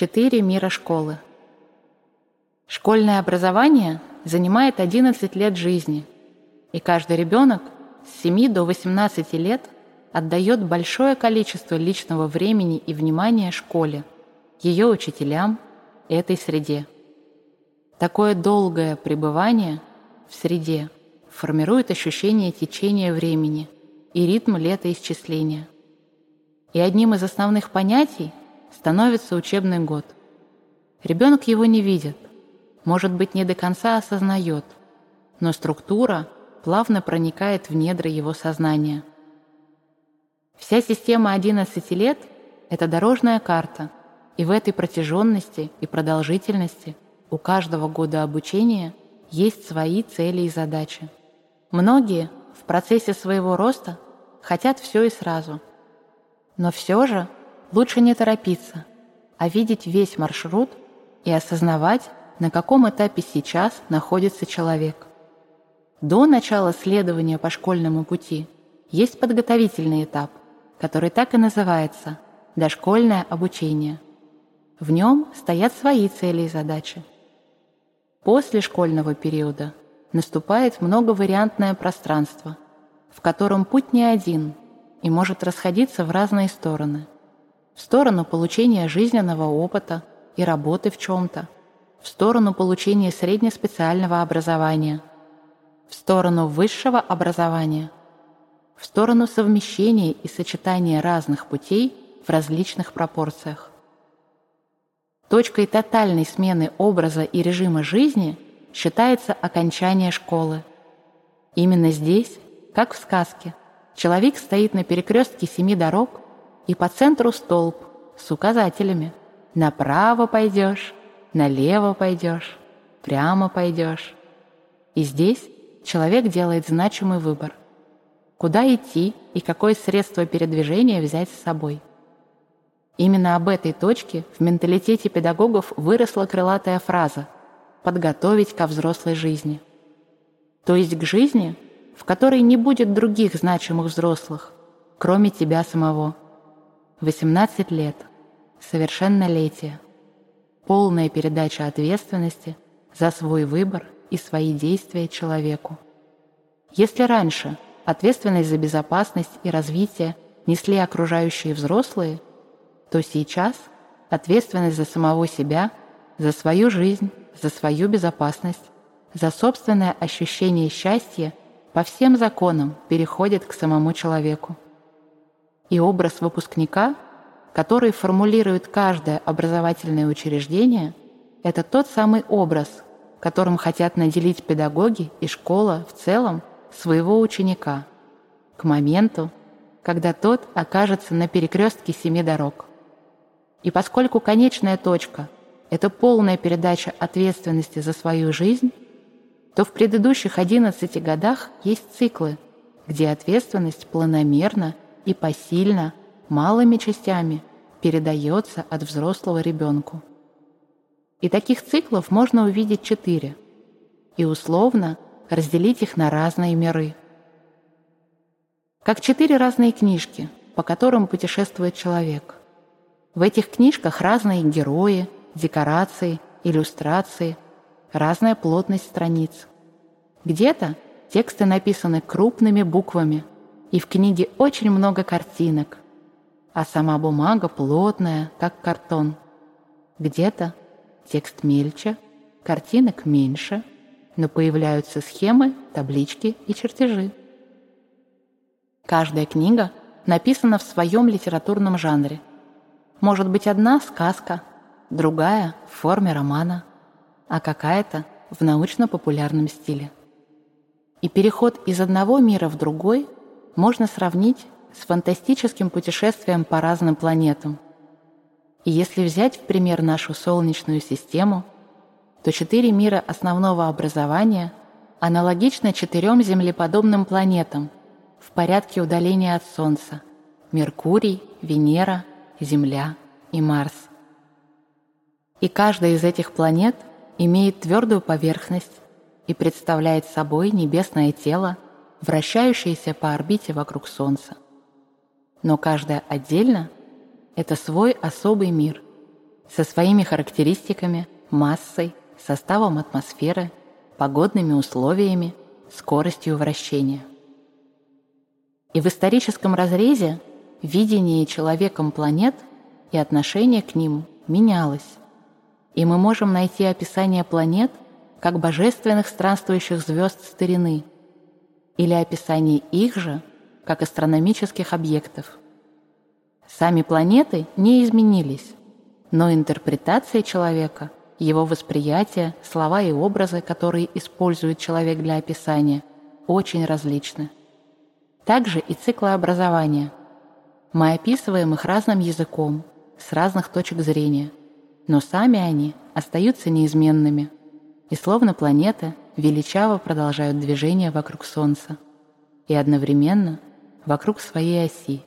Четыре мира школы. Школьное образование занимает 11 лет жизни, и каждый ребенок с 7 до 18 лет отдает большое количество личного времени и внимания школе, ее учителям, этой среде. Такое долгое пребывание в среде формирует ощущение течения времени и ритм летоисчисления. И одним из основных понятий становится учебный год. Ребенок его не видит, может быть, не до конца осознает, но структура плавно проникает в недра его сознания. Вся система 11 лет – это дорожная карта, и в этой протяженности и продолжительности у каждого года обучения есть свои цели и задачи. Многие в процессе своего роста хотят все и сразу. Но все же лучше не торопиться, а видеть весь маршрут и осознавать, на каком этапе сейчас находится человек. До начала следования по школьному пути есть подготовительный этап, который так и называется – дошкольное обучение. В нем стоят свои цели и задачи. После школьного периода наступает многовариантное пространство, в котором путь не один и может расходиться в разные стороны. В сторону получения жизненного опыта и работы в чем-то, в сторону получения среднеспециального образования, в сторону высшего образования, в сторону совмещения и сочетания разных путей в различных пропорциях. Точкой тотальной смены образа и режима жизни считается окончание школы. Именно здесь, как в сказке, человек стоит на перекрестке семи дорог и по центру столб с указателями «Направо пойдешь», «Налево пойдешь», «Прямо пойдешь». И здесь человек делает значимый выбор. Куда идти и какое средство передвижения взять с собой – Именно об этой точке в менталитете педагогов выросла крылатая фраза «подготовить ко взрослой жизни». То есть к жизни, в которой не будет других значимых взрослых, кроме тебя самого. 18 лет, совершеннолетие, полная передача ответственности за свой выбор и свои действия человеку. Если раньше ответственность за безопасность и развитие несли окружающие взрослые – то сейчас ответственность за самого себя, за свою жизнь, за свою безопасность, за собственное ощущение счастья по всем законам переходит к самому человеку. И образ выпускника, который формулирует каждое образовательное учреждение, это тот самый образ, которым хотят наделить педагоги и школа в целом своего ученика к моменту, когда тот окажется на перекрестке семи дорог. И поскольку конечная точка – это полная передача ответственности за свою жизнь, то в предыдущих 11 годах есть циклы, где ответственность планомерно и посильно, малыми частями передается от взрослого ребенку. И таких циклов можно увидеть четыре, и условно разделить их на разные миры. Как четыре разные книжки, по которым путешествует человек. В этих книжках разные герои, декорации, иллюстрации, разная плотность страниц. Где-то тексты написаны крупными буквами, и в книге очень много картинок, а сама бумага плотная, как картон. Где-то текст мельче, картинок меньше, но появляются схемы, таблички и чертежи. Каждая книга написана в своем литературном жанре – может быть одна сказка, другая в форме романа, а какая-то в научно-популярном стиле. И переход из одного мира в другой можно сравнить с фантастическим путешествием по разным планетам. И если взять в пример нашу Солнечную систему, то четыре мира основного образования аналогичны четырем землеподобным планетам в порядке удаления от Солнца – Меркурий, Венера – Земля и Марс. И каждая из этих планет имеет твердую поверхность и представляет собой небесное тело, вращающееся по орбите вокруг Солнца. Но каждая отдельно — это свой особый мир, со своими характеристиками, массой, составом атмосферы, погодными условиями, скоростью вращения. И в историческом разрезе видение человеком планет и отношение к ним менялось. И мы можем найти описание планет как божественных странствующих звезд старины или описание их же как астрономических объектов. Сами планеты не изменились, но интерпретация человека, его восприятие, слова и образы, которые использует человек для описания, очень различны. Также и циклы образования. Мы описываем их разным языком, с разных точек зрения, но сами они остаются неизменными и словно планеты величаво продолжают движение вокруг Солнца и одновременно вокруг своей оси,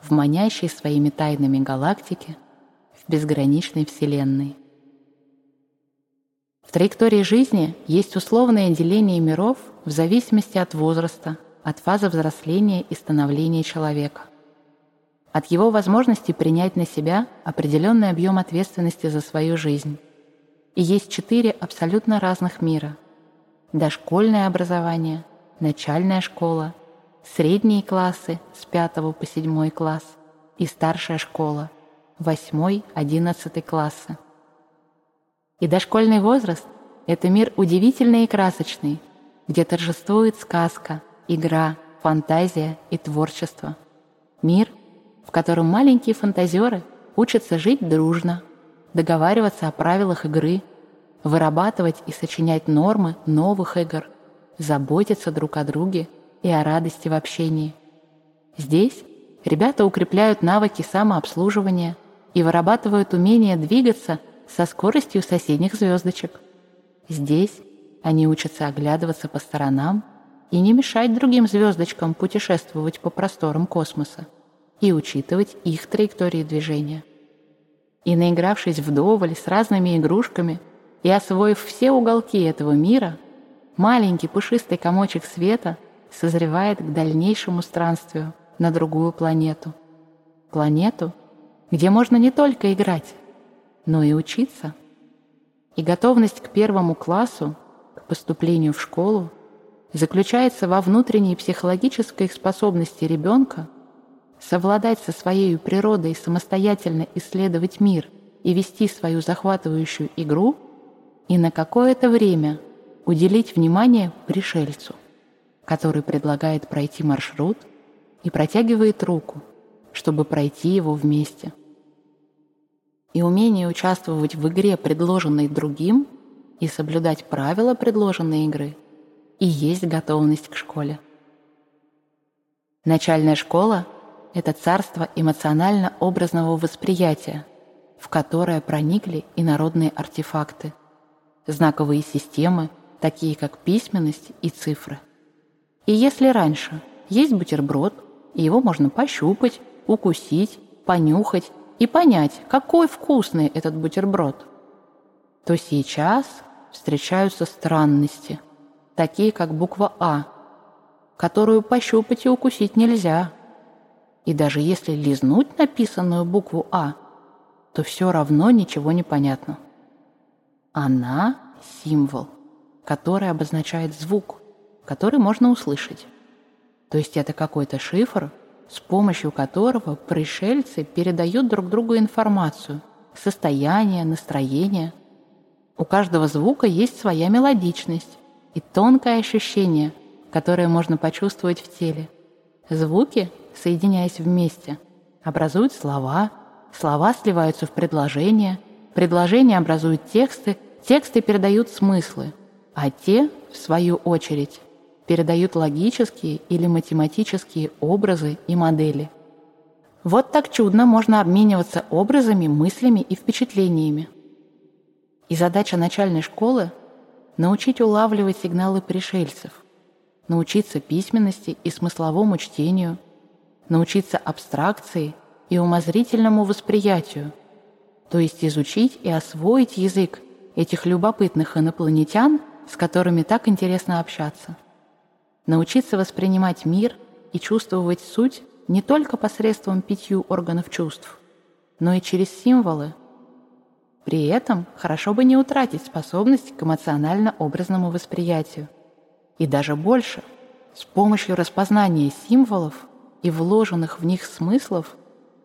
в манящей своими тайнами галактике, в безграничной Вселенной. В траектории жизни есть условное деление миров в зависимости от возраста, от фазы взросления и становления человека, от его возможности принять на себя определенный объем ответственности за свою жизнь. И есть четыре абсолютно разных мира. Дошкольное образование, начальная школа, средние классы с 5 по 7 класс и старшая школа, 8-11 классы. И дошкольный возраст – это мир удивительный и красочный, где торжествует сказка, игра, фантазия и творчество. Мир, в котором маленькие фантазеры учатся жить дружно, договариваться о правилах игры, вырабатывать и сочинять нормы новых игр, заботиться друг о друге и о радости в общении. Здесь ребята укрепляют навыки самообслуживания и вырабатывают умение двигаться со скоростью соседних звездочек. Здесь они учатся оглядываться по сторонам и не мешать другим звездочкам путешествовать по просторам космоса и учитывать их траектории движения. И наигравшись вдоволь с разными игрушками и освоив все уголки этого мира, маленький пушистый комочек света созревает к дальнейшему странствию на другую планету. Планету, где можно не только играть, но и учиться. И готовность к первому классу, к поступлению в школу, заключается во внутренней психологической способности ребенка совладать со своей природой, самостоятельно исследовать мир и вести свою захватывающую игру и на какое-то время уделить внимание пришельцу, который предлагает пройти маршрут и протягивает руку, чтобы пройти его вместе. И умение участвовать в игре, предложенной другим, и соблюдать правила предложенной игры, и есть готовность к школе. Начальная школа — это царство эмоционально-образного восприятия, в которое проникли и народные артефакты, знаковые системы, такие как письменность и цифры. И если раньше есть бутерброд, и его можно пощупать, укусить, понюхать и понять, какой вкусный этот бутерброд, то сейчас встречаются странности, такие как буква «А», которую пощупать и укусить нельзя. И даже если лизнуть написанную букву «А», то все равно ничего не понятно. Она — символ, который обозначает звук, который можно услышать. То есть это какой-то шифр, с помощью которого пришельцы передают друг другу информацию, состояние, настроение. У каждого звука есть своя мелодичность и тонкое ощущение, которое можно почувствовать в теле. Звуки, соединяясь вместе, образуют слова, слова сливаются в предложения, предложения образуют тексты, тексты передают смыслы, а те, в свою очередь, передают логические или математические образы и модели. Вот так чудно можно обмениваться образами, мыслями и впечатлениями. И задача начальной школы – научить улавливать сигналы пришельцев, научиться письменности и смысловому чтению, научиться абстракции и умозрительному восприятию, то есть изучить и освоить язык этих любопытных инопланетян, с которыми так интересно общаться научиться воспринимать мир и чувствовать суть не только посредством пятью органов чувств, но и через символы, При этом хорошо бы не утратить способность к эмоционально-образному восприятию. И даже больше, с помощью распознания символов и вложенных в них смыслов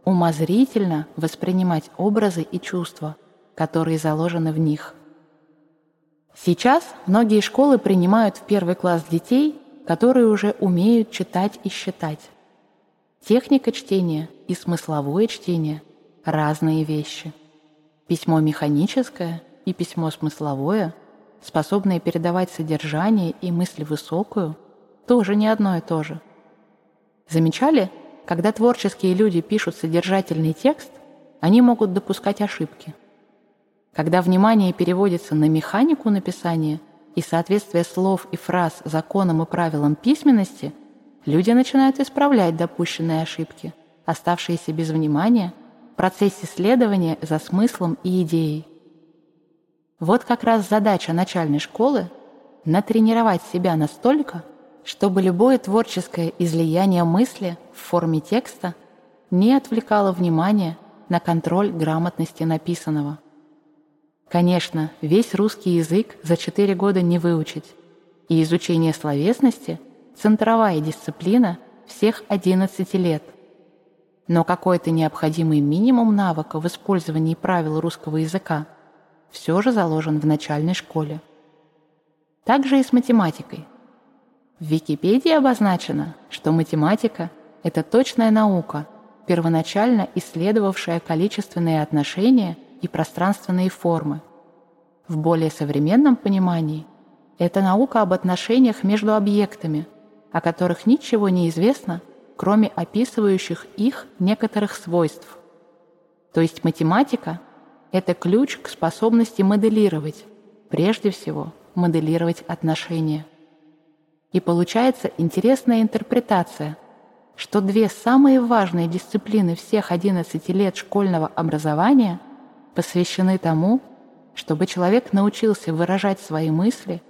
умозрительно воспринимать образы и чувства, которые заложены в них. Сейчас многие школы принимают в первый класс детей, которые уже умеют читать и считать. Техника чтения и смысловое чтение – разные вещи. Письмо механическое и письмо смысловое, способные передавать содержание и мысль высокую, тоже не одно и то же. Замечали, когда творческие люди пишут содержательный текст, они могут допускать ошибки. Когда внимание переводится на механику написания и соответствие слов и фраз законам и правилам письменности, люди начинают исправлять допущенные ошибки, оставшиеся без внимания в процессе следования за смыслом и идеей. Вот как раз задача начальной школы – натренировать себя настолько, чтобы любое творческое излияние мысли в форме текста не отвлекало внимание на контроль грамотности написанного. Конечно, весь русский язык за 4 года не выучить, и изучение словесности – центровая дисциплина всех 11 лет. Но какой-то необходимый минимум навыка в использовании правил русского языка все же заложен в начальной школе. Также и с математикой – в Википедии обозначено, что математика – это точная наука, первоначально исследовавшая количественные отношения и пространственные формы. В более современном понимании это наука об отношениях между объектами, о которых ничего не известно, кроме описывающих их некоторых свойств. То есть математика – это ключ к способности моделировать, прежде всего моделировать отношения. И получается интересная интерпретация, что две самые важные дисциплины всех 11 лет школьного образования посвящены тому, чтобы человек научился выражать свои мысли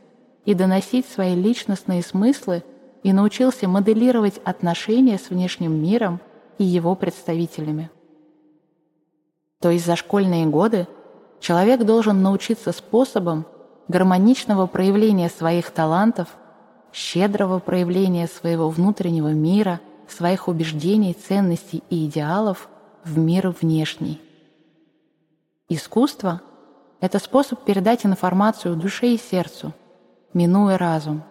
и доносить свои личностные смыслы и научился моделировать отношения с внешним миром и его представителями. То есть за школьные годы человек должен научиться способом гармоничного проявления своих талантов – щедрого проявления своего внутреннего мира, своих убеждений, ценностей и идеалов в мир внешний. Искусство — это способ передать информацию душе и сердцу, минуя разум,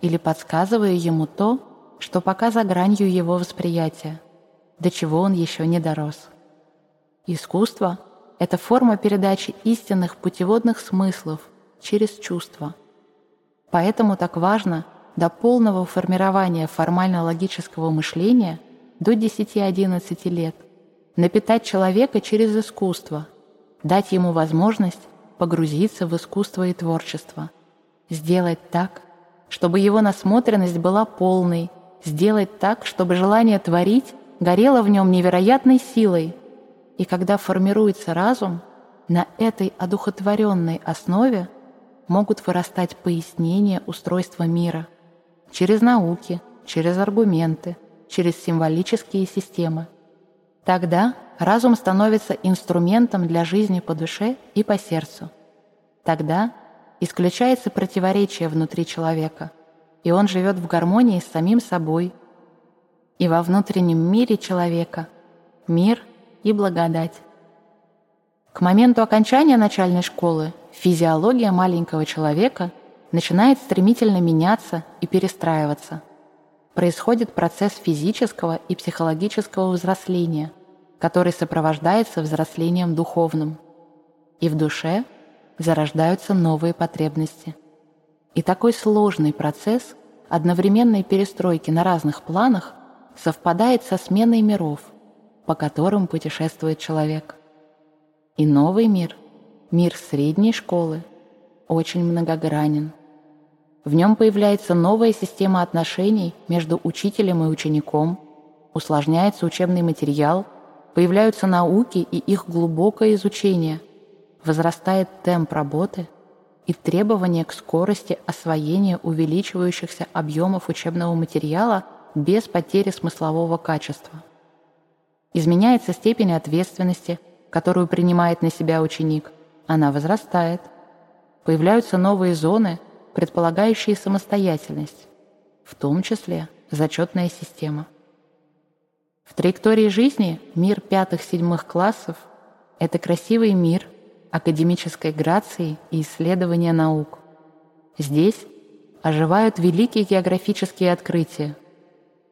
или подсказывая ему то, что пока за гранью его восприятия, до чего он еще не дорос. Искусство — это форма передачи истинных путеводных смыслов через чувства. Поэтому так важно — до полного формирования формально-логического мышления до 10-11 лет, напитать человека через искусство, дать ему возможность погрузиться в искусство и творчество, сделать так, чтобы его насмотренность была полной, сделать так, чтобы желание творить горело в нем невероятной силой, и когда формируется разум, на этой одухотворенной основе могут вырастать пояснения устройства мира – через науки, через аргументы, через символические системы. Тогда разум становится инструментом для жизни по душе и по сердцу. Тогда исключается противоречие внутри человека, и он живет в гармонии с самим собой. И во внутреннем мире человека мир и благодать. К моменту окончания начальной школы физиология маленького человека начинает стремительно меняться и перестраиваться. Происходит процесс физического и психологического взросления, который сопровождается взрослением духовным. И в душе зарождаются новые потребности. И такой сложный процесс одновременной перестройки на разных планах совпадает со сменой миров, по которым путешествует человек. И новый мир, мир средней школы, очень многогранен. В нем появляется новая система отношений между учителем и учеником, усложняется учебный материал, появляются науки и их глубокое изучение, возрастает темп работы и требования к скорости освоения увеличивающихся объемов учебного материала без потери смыслового качества. Изменяется степень ответственности, которую принимает на себя ученик, она возрастает. Появляются новые зоны, предполагающие самостоятельность, в том числе зачетная система. В траектории жизни мир пятых-седьмых классов – это красивый мир академической грации и исследования наук. Здесь оживают великие географические открытия,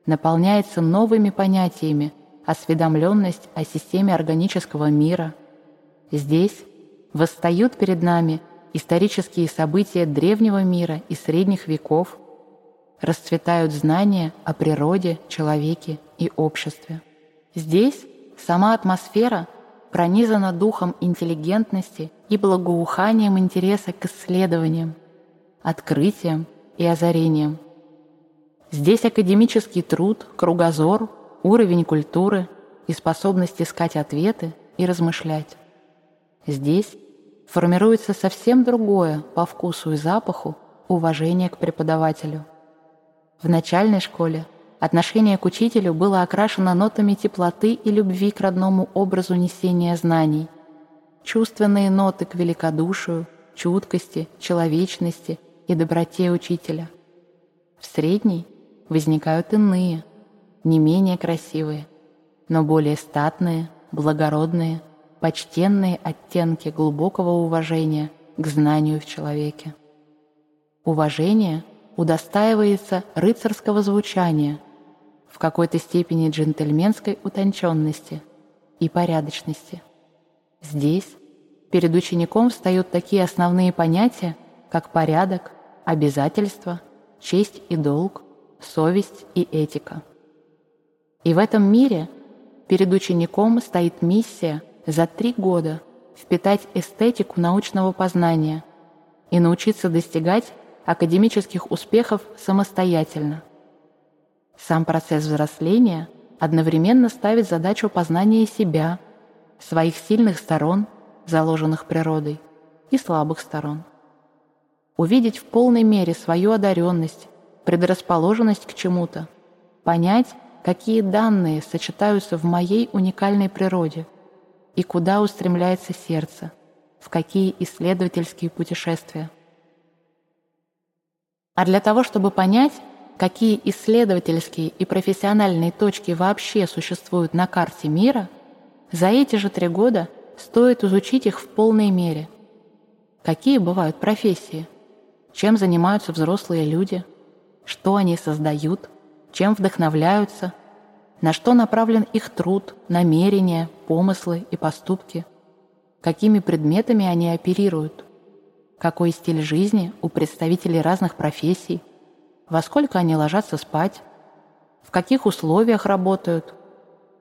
наполняется новыми понятиями осведомленность о системе органического мира. Здесь восстают перед нами исторические события древнего мира и средних веков, расцветают знания о природе, человеке и обществе. Здесь сама атмосфера пронизана духом интеллигентности и благоуханием интереса к исследованиям, открытиям и озарениям. Здесь академический труд, кругозор, уровень культуры и способность искать ответы и размышлять. Здесь формируется совсем другое по вкусу и запаху уважение к преподавателю. В начальной школе отношение к учителю было окрашено нотами теплоты и любви к родному образу несения знаний, чувственные ноты к великодушию, чуткости, человечности и доброте учителя. В средней возникают иные, не менее красивые, но более статные, благородные, почтенные оттенки глубокого уважения к знанию в человеке. Уважение удостаивается рыцарского звучания, в какой-то степени джентльменской утонченности и порядочности. Здесь перед учеником встают такие основные понятия, как порядок, обязательство, честь и долг, совесть и этика. И в этом мире перед учеником стоит миссия за три года впитать эстетику научного познания и научиться достигать академических успехов самостоятельно. Сам процесс взросления одновременно ставит задачу познания себя, своих сильных сторон, заложенных природой, и слабых сторон. Увидеть в полной мере свою одаренность, предрасположенность к чему-то, понять, какие данные сочетаются в моей уникальной природе – и куда устремляется сердце, в какие исследовательские путешествия. А для того, чтобы понять, какие исследовательские и профессиональные точки вообще существуют на карте мира, за эти же три года стоит изучить их в полной мере. Какие бывают профессии? Чем занимаются взрослые люди? Что они создают? Чем вдохновляются? На что направлен их труд, намерения, помыслы и поступки, какими предметами они оперируют, какой стиль жизни у представителей разных профессий, во сколько они ложатся спать, в каких условиях работают,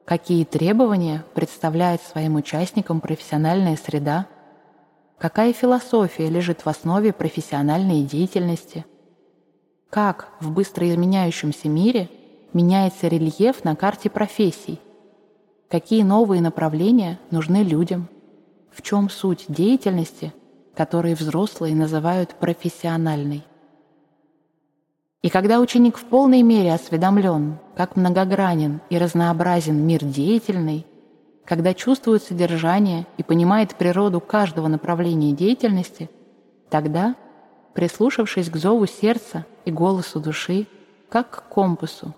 какие требования представляет своим участникам профессиональная среда, какая философия лежит в основе профессиональной деятельности, как в быстро изменяющемся мире – меняется рельеф на карте профессий, какие новые направления нужны людям, в чем суть деятельности, которые взрослые называют профессиональной. И когда ученик в полной мере осведомлен, как многогранен и разнообразен мир деятельный, когда чувствует содержание и понимает природу каждого направления деятельности, тогда, прислушавшись к зову сердца и голосу души, как к компасу,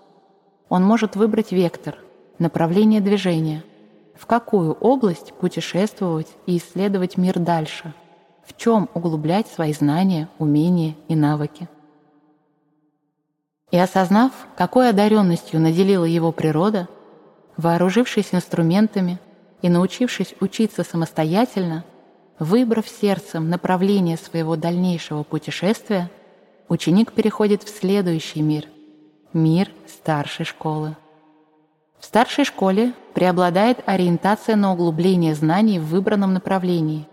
он может выбрать вектор, направление движения, в какую область путешествовать и исследовать мир дальше, в чем углублять свои знания, умения и навыки. И осознав, какой одаренностью наделила его природа, вооружившись инструментами и научившись учиться самостоятельно, выбрав сердцем направление своего дальнейшего путешествия, ученик переходит в следующий мир – Мир старшей школы. В старшей школе преобладает ориентация на углубление знаний в выбранном направлении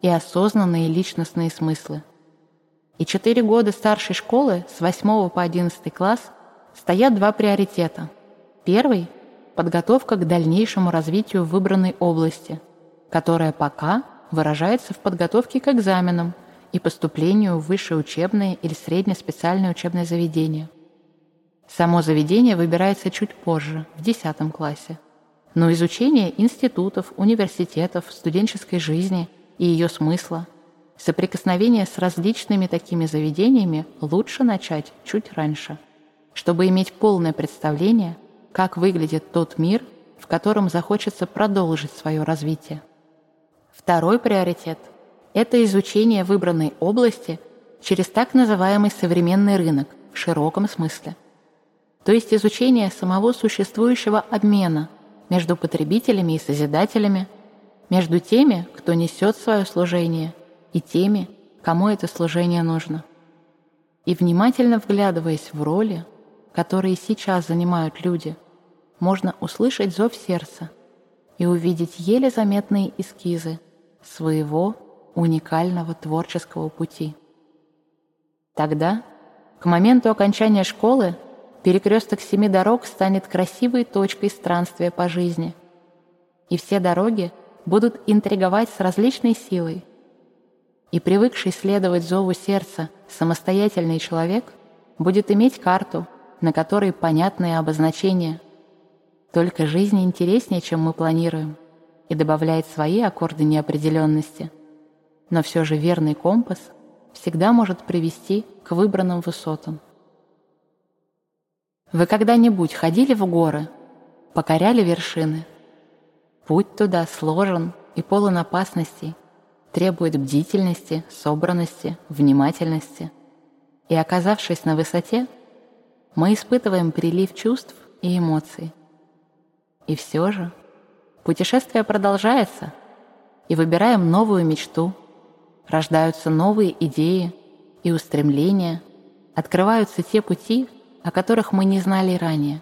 и осознанные личностные смыслы. И четыре года старшей школы с 8 по 11 класс стоят два приоритета. Первый – подготовка к дальнейшему развитию выбранной области, которая пока выражается в подготовке к экзаменам и поступлению в высшее учебное или среднее специальное учебное заведение. Само заведение выбирается чуть позже, в 10 классе. Но изучение институтов, университетов, студенческой жизни и ее смысла, соприкосновение с различными такими заведениями лучше начать чуть раньше, чтобы иметь полное представление, как выглядит тот мир, в котором захочется продолжить свое развитие. Второй приоритет – это изучение выбранной области через так называемый современный рынок в широком смысле, то есть изучение самого существующего обмена между потребителями и созидателями, между теми, кто несет свое служение, и теми, кому это служение нужно. И внимательно вглядываясь в роли, которые сейчас занимают люди, можно услышать зов сердца и увидеть еле заметные эскизы своего уникального творческого пути. Тогда, к моменту окончания школы, перекресток семи дорог станет красивой точкой странствия по жизни, и все дороги будут интриговать с различной силой. И привыкший следовать зову сердца самостоятельный человек будет иметь карту, на которой понятные обозначения. Только жизнь интереснее, чем мы планируем, и добавляет свои аккорды неопределенности. Но все же верный компас — всегда может привести к выбранным высотам. Вы когда-нибудь ходили в горы, покоряли вершины? Путь туда сложен и полон опасностей, требует бдительности, собранности, внимательности. И оказавшись на высоте, мы испытываем прилив чувств и эмоций. И все же путешествие продолжается, и выбираем новую мечту – рождаются новые идеи и устремления, открываются те пути, о которых мы не знали ранее.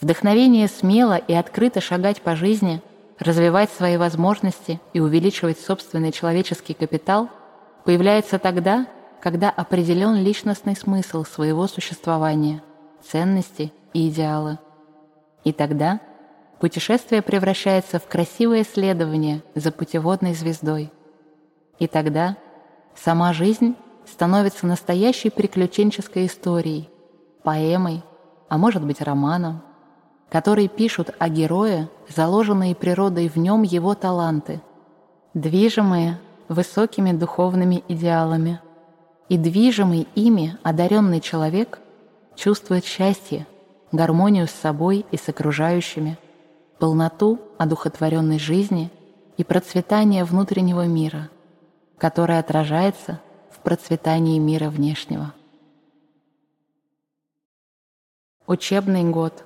Вдохновение смело и открыто шагать по жизни, развивать свои возможности и увеличивать собственный человеческий капитал появляется тогда, когда определен личностный смысл своего существования, ценности и идеалы. И тогда путешествие превращается в красивое следование за путеводной звездой – и тогда сама жизнь становится настоящей приключенческой историей, поэмой, а может быть романом, который пишут о герое, заложенные природой в нем его таланты, движимые высокими духовными идеалами. И движимый ими одаренный человек чувствует счастье, гармонию с собой и с окружающими, полноту одухотворенной жизни и процветание внутреннего мира – которое отражается процветании мира внешнего. Учебный год.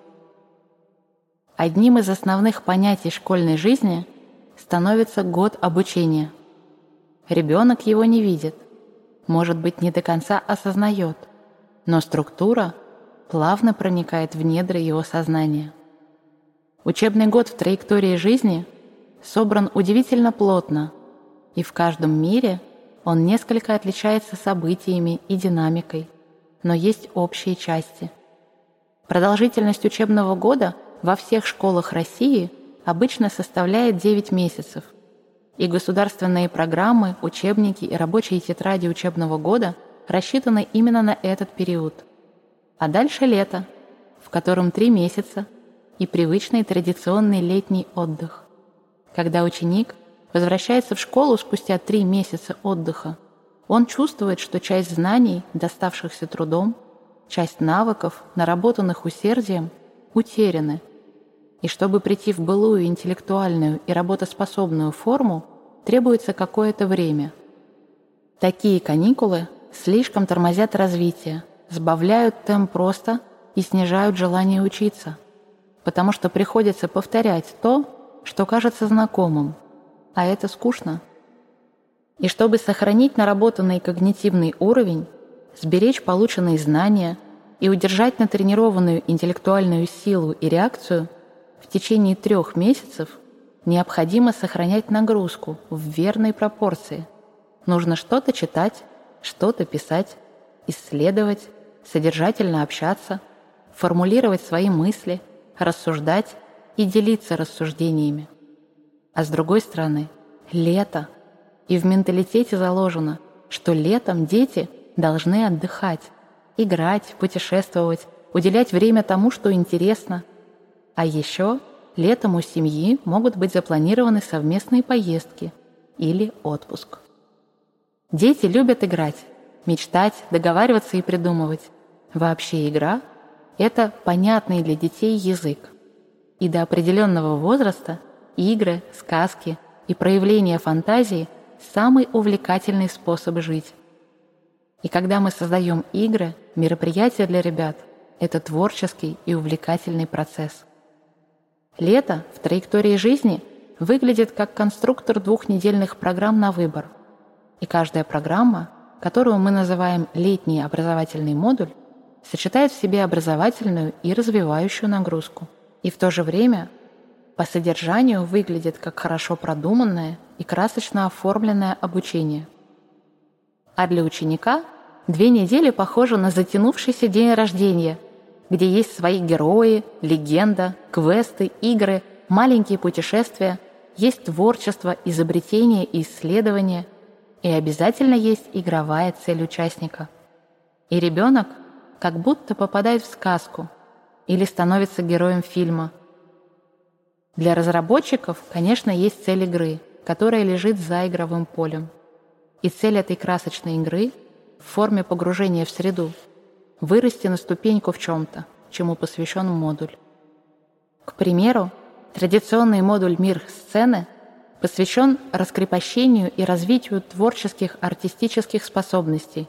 Одним из основных понятий школьной жизни становится год обучения. Ребенок его не видит, может быть, не до конца осознает, но структура плавно проникает в недра его сознания. Учебный год в траектории жизни собран удивительно плотно – и в каждом мире он несколько отличается событиями и динамикой, но есть общие части. Продолжительность учебного года во всех школах России обычно составляет 9 месяцев, и государственные программы, учебники и рабочие тетради учебного года рассчитаны именно на этот период. А дальше лето, в котором 3 месяца, и привычный традиционный летний отдых, когда ученик – возвращается в школу спустя три месяца отдыха, он чувствует, что часть знаний, доставшихся трудом, часть навыков, наработанных усердием, утеряны. И чтобы прийти в былую интеллектуальную и работоспособную форму, требуется какое-то время. Такие каникулы слишком тормозят развитие, сбавляют темп просто и снижают желание учиться, потому что приходится повторять то, что кажется знакомым – а это скучно. И чтобы сохранить наработанный когнитивный уровень, сберечь полученные знания и удержать натренированную интеллектуальную силу и реакцию, в течение трех месяцев необходимо сохранять нагрузку в верной пропорции. Нужно что-то читать, что-то писать, исследовать, содержательно общаться, формулировать свои мысли, рассуждать и делиться рассуждениями. А с другой стороны, лето. И в менталитете заложено, что летом дети должны отдыхать, играть, путешествовать, уделять время тому, что интересно. А еще летом у семьи могут быть запланированы совместные поездки, или отпуск. Дети любят играть, мечтать, договариваться и придумывать. Вообще игра – это понятный для детей язык. И до определенного возраста игры, сказки и проявление фантазии – самый увлекательный способ жить. И когда мы создаем игры, мероприятия для ребят – это творческий и увлекательный процесс. Лето в траектории жизни выглядит как конструктор двухнедельных программ на выбор. И каждая программа, которую мы называем «летний образовательный модуль», сочетает в себе образовательную и развивающую нагрузку. И в то же время по содержанию выглядит как хорошо продуманное и красочно оформленное обучение – а для ученика две недели похожи на затянувшийся день рождения, где есть свои герои, легенда, квесты, игры, маленькие путешествия, есть творчество, изобретение и исследование, и обязательно есть игровая цель участника. И ребенок как будто попадает в сказку или становится героем фильма. Для разработчиков, конечно, есть цель игры, которая лежит за игровым полем – и цель этой красочной игры в форме погружения в среду – вырасти на ступеньку в чем-то, чему посвящен модуль. К примеру, традиционный модуль «Мир сцены» посвящен раскрепощению и развитию творческих артистических способностей.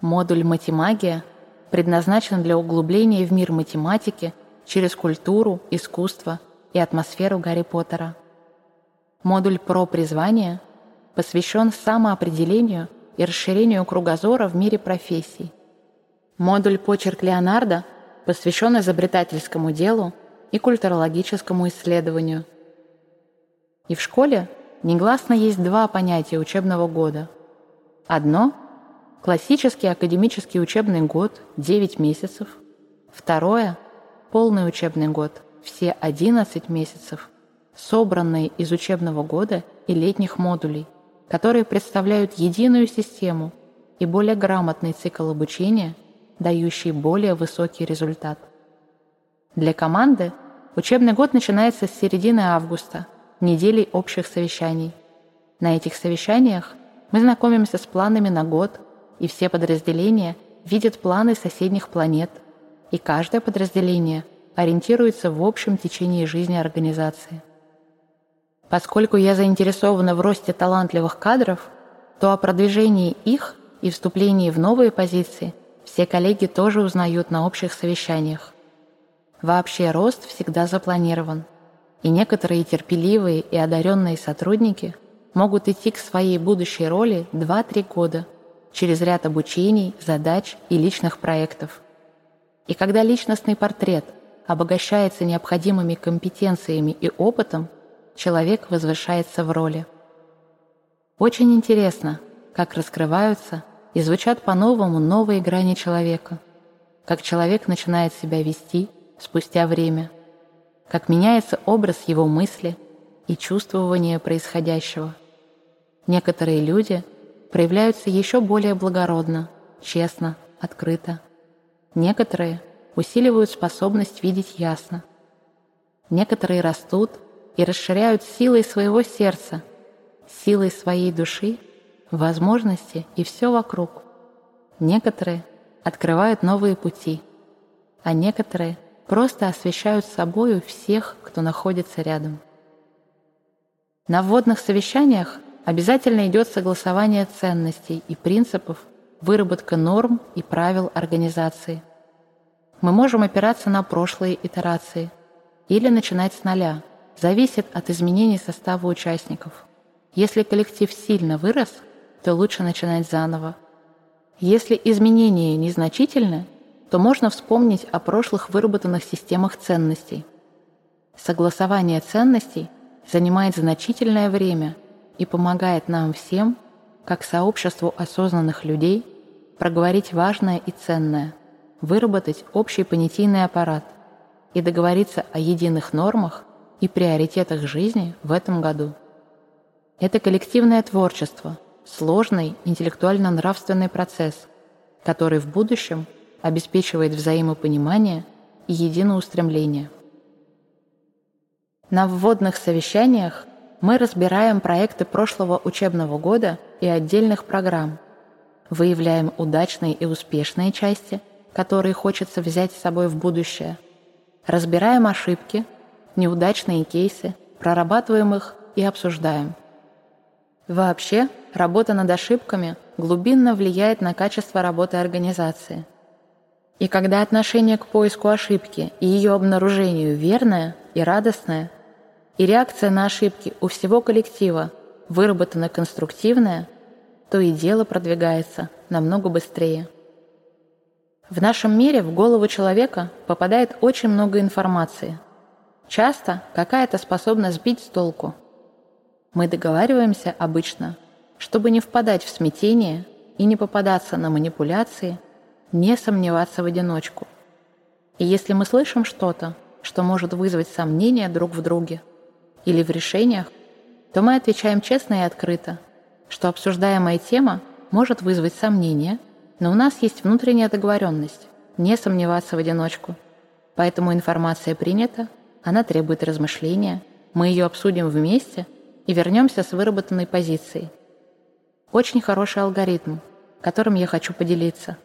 Модуль «Матемагия» предназначен для углубления в мир математики через культуру, искусство и атмосферу Гарри Поттера. Модуль «Про призвание» – посвящен самоопределению и расширению кругозора в мире профессий. Модуль «Почерк Леонардо» посвящен изобретательскому делу и культурологическому исследованию. И в школе негласно есть два понятия учебного года. Одно – классический академический учебный год, 9 месяцев. Второе – полный учебный год, все 11 месяцев, собранные из учебного года и летних модулей – которые представляют единую систему и более грамотный цикл обучения, дающий более высокий результат. Для команды учебный год начинается с середины августа, неделей общих совещаний. На этих совещаниях мы знакомимся с планами на год, и все подразделения видят планы соседних планет, и каждое подразделение ориентируется в общем течении жизни организации. Поскольку я заинтересована в росте талантливых кадров, то о продвижении их и вступлении в новые позиции все коллеги тоже узнают на общих совещаниях. Вообще рост всегда запланирован, и некоторые терпеливые и одаренные сотрудники могут идти к своей будущей роли 2-3 года через ряд обучений, задач и личных проектов. И когда личностный портрет обогащается необходимыми компетенциями и опытом – человек возвышается в роли. Очень интересно, как раскрываются и звучат по-новому новые грани человека, как человек начинает себя вести спустя время, как меняется образ его мысли и чувствование происходящего. Некоторые люди проявляются еще более благородно, честно, открыто. Некоторые усиливают способность видеть ясно. Некоторые растут и расширяют силой своего сердца, силой своей души, возможности и все вокруг. Некоторые открывают новые пути, а некоторые просто освещают собою всех, кто находится рядом. На вводных совещаниях обязательно идет согласование ценностей и принципов, выработка норм и правил организации. Мы можем опираться на прошлые итерации или начинать с нуля – зависит от изменений состава участников. Если коллектив сильно вырос, то лучше начинать заново. Если изменения незначительны, то можно вспомнить о прошлых выработанных системах ценностей. Согласование ценностей занимает значительное время и помогает нам всем, как сообществу осознанных людей, проговорить важное и ценное, выработать общий понятийный аппарат и договориться о единых нормах и приоритетах жизни в этом году. Это коллективное творчество, сложный интеллектуально-нравственный процесс, который в будущем обеспечивает взаимопонимание и единоустремление. На вводных совещаниях мы разбираем проекты прошлого учебного года и отдельных программ, выявляем удачные и успешные части, которые хочется взять с собой в будущее, разбираем ошибки, неудачные кейсы, прорабатываем их и обсуждаем. Вообще, работа над ошибками глубинно влияет на качество работы организации. И когда отношение к поиску ошибки и ее обнаружению верное и радостное – и реакция на ошибки у всего коллектива выработана конструктивная, то и дело продвигается намного быстрее. В нашем мире в голову человека попадает очень много информации. Часто какая-то способна сбить с толку. Мы договариваемся обычно, чтобы не впадать в смятение и не попадаться на манипуляции, не сомневаться в одиночку. И если мы слышим что-то, что может вызвать сомнения друг в друге – или в решениях, то мы отвечаем честно и открыто, что обсуждаемая тема может вызвать сомнения, но у нас есть внутренняя договоренность не сомневаться в одиночку. Поэтому информация принята, она требует размышления, мы ее обсудим вместе и вернемся с выработанной позицией. Очень хороший алгоритм, которым я хочу поделиться.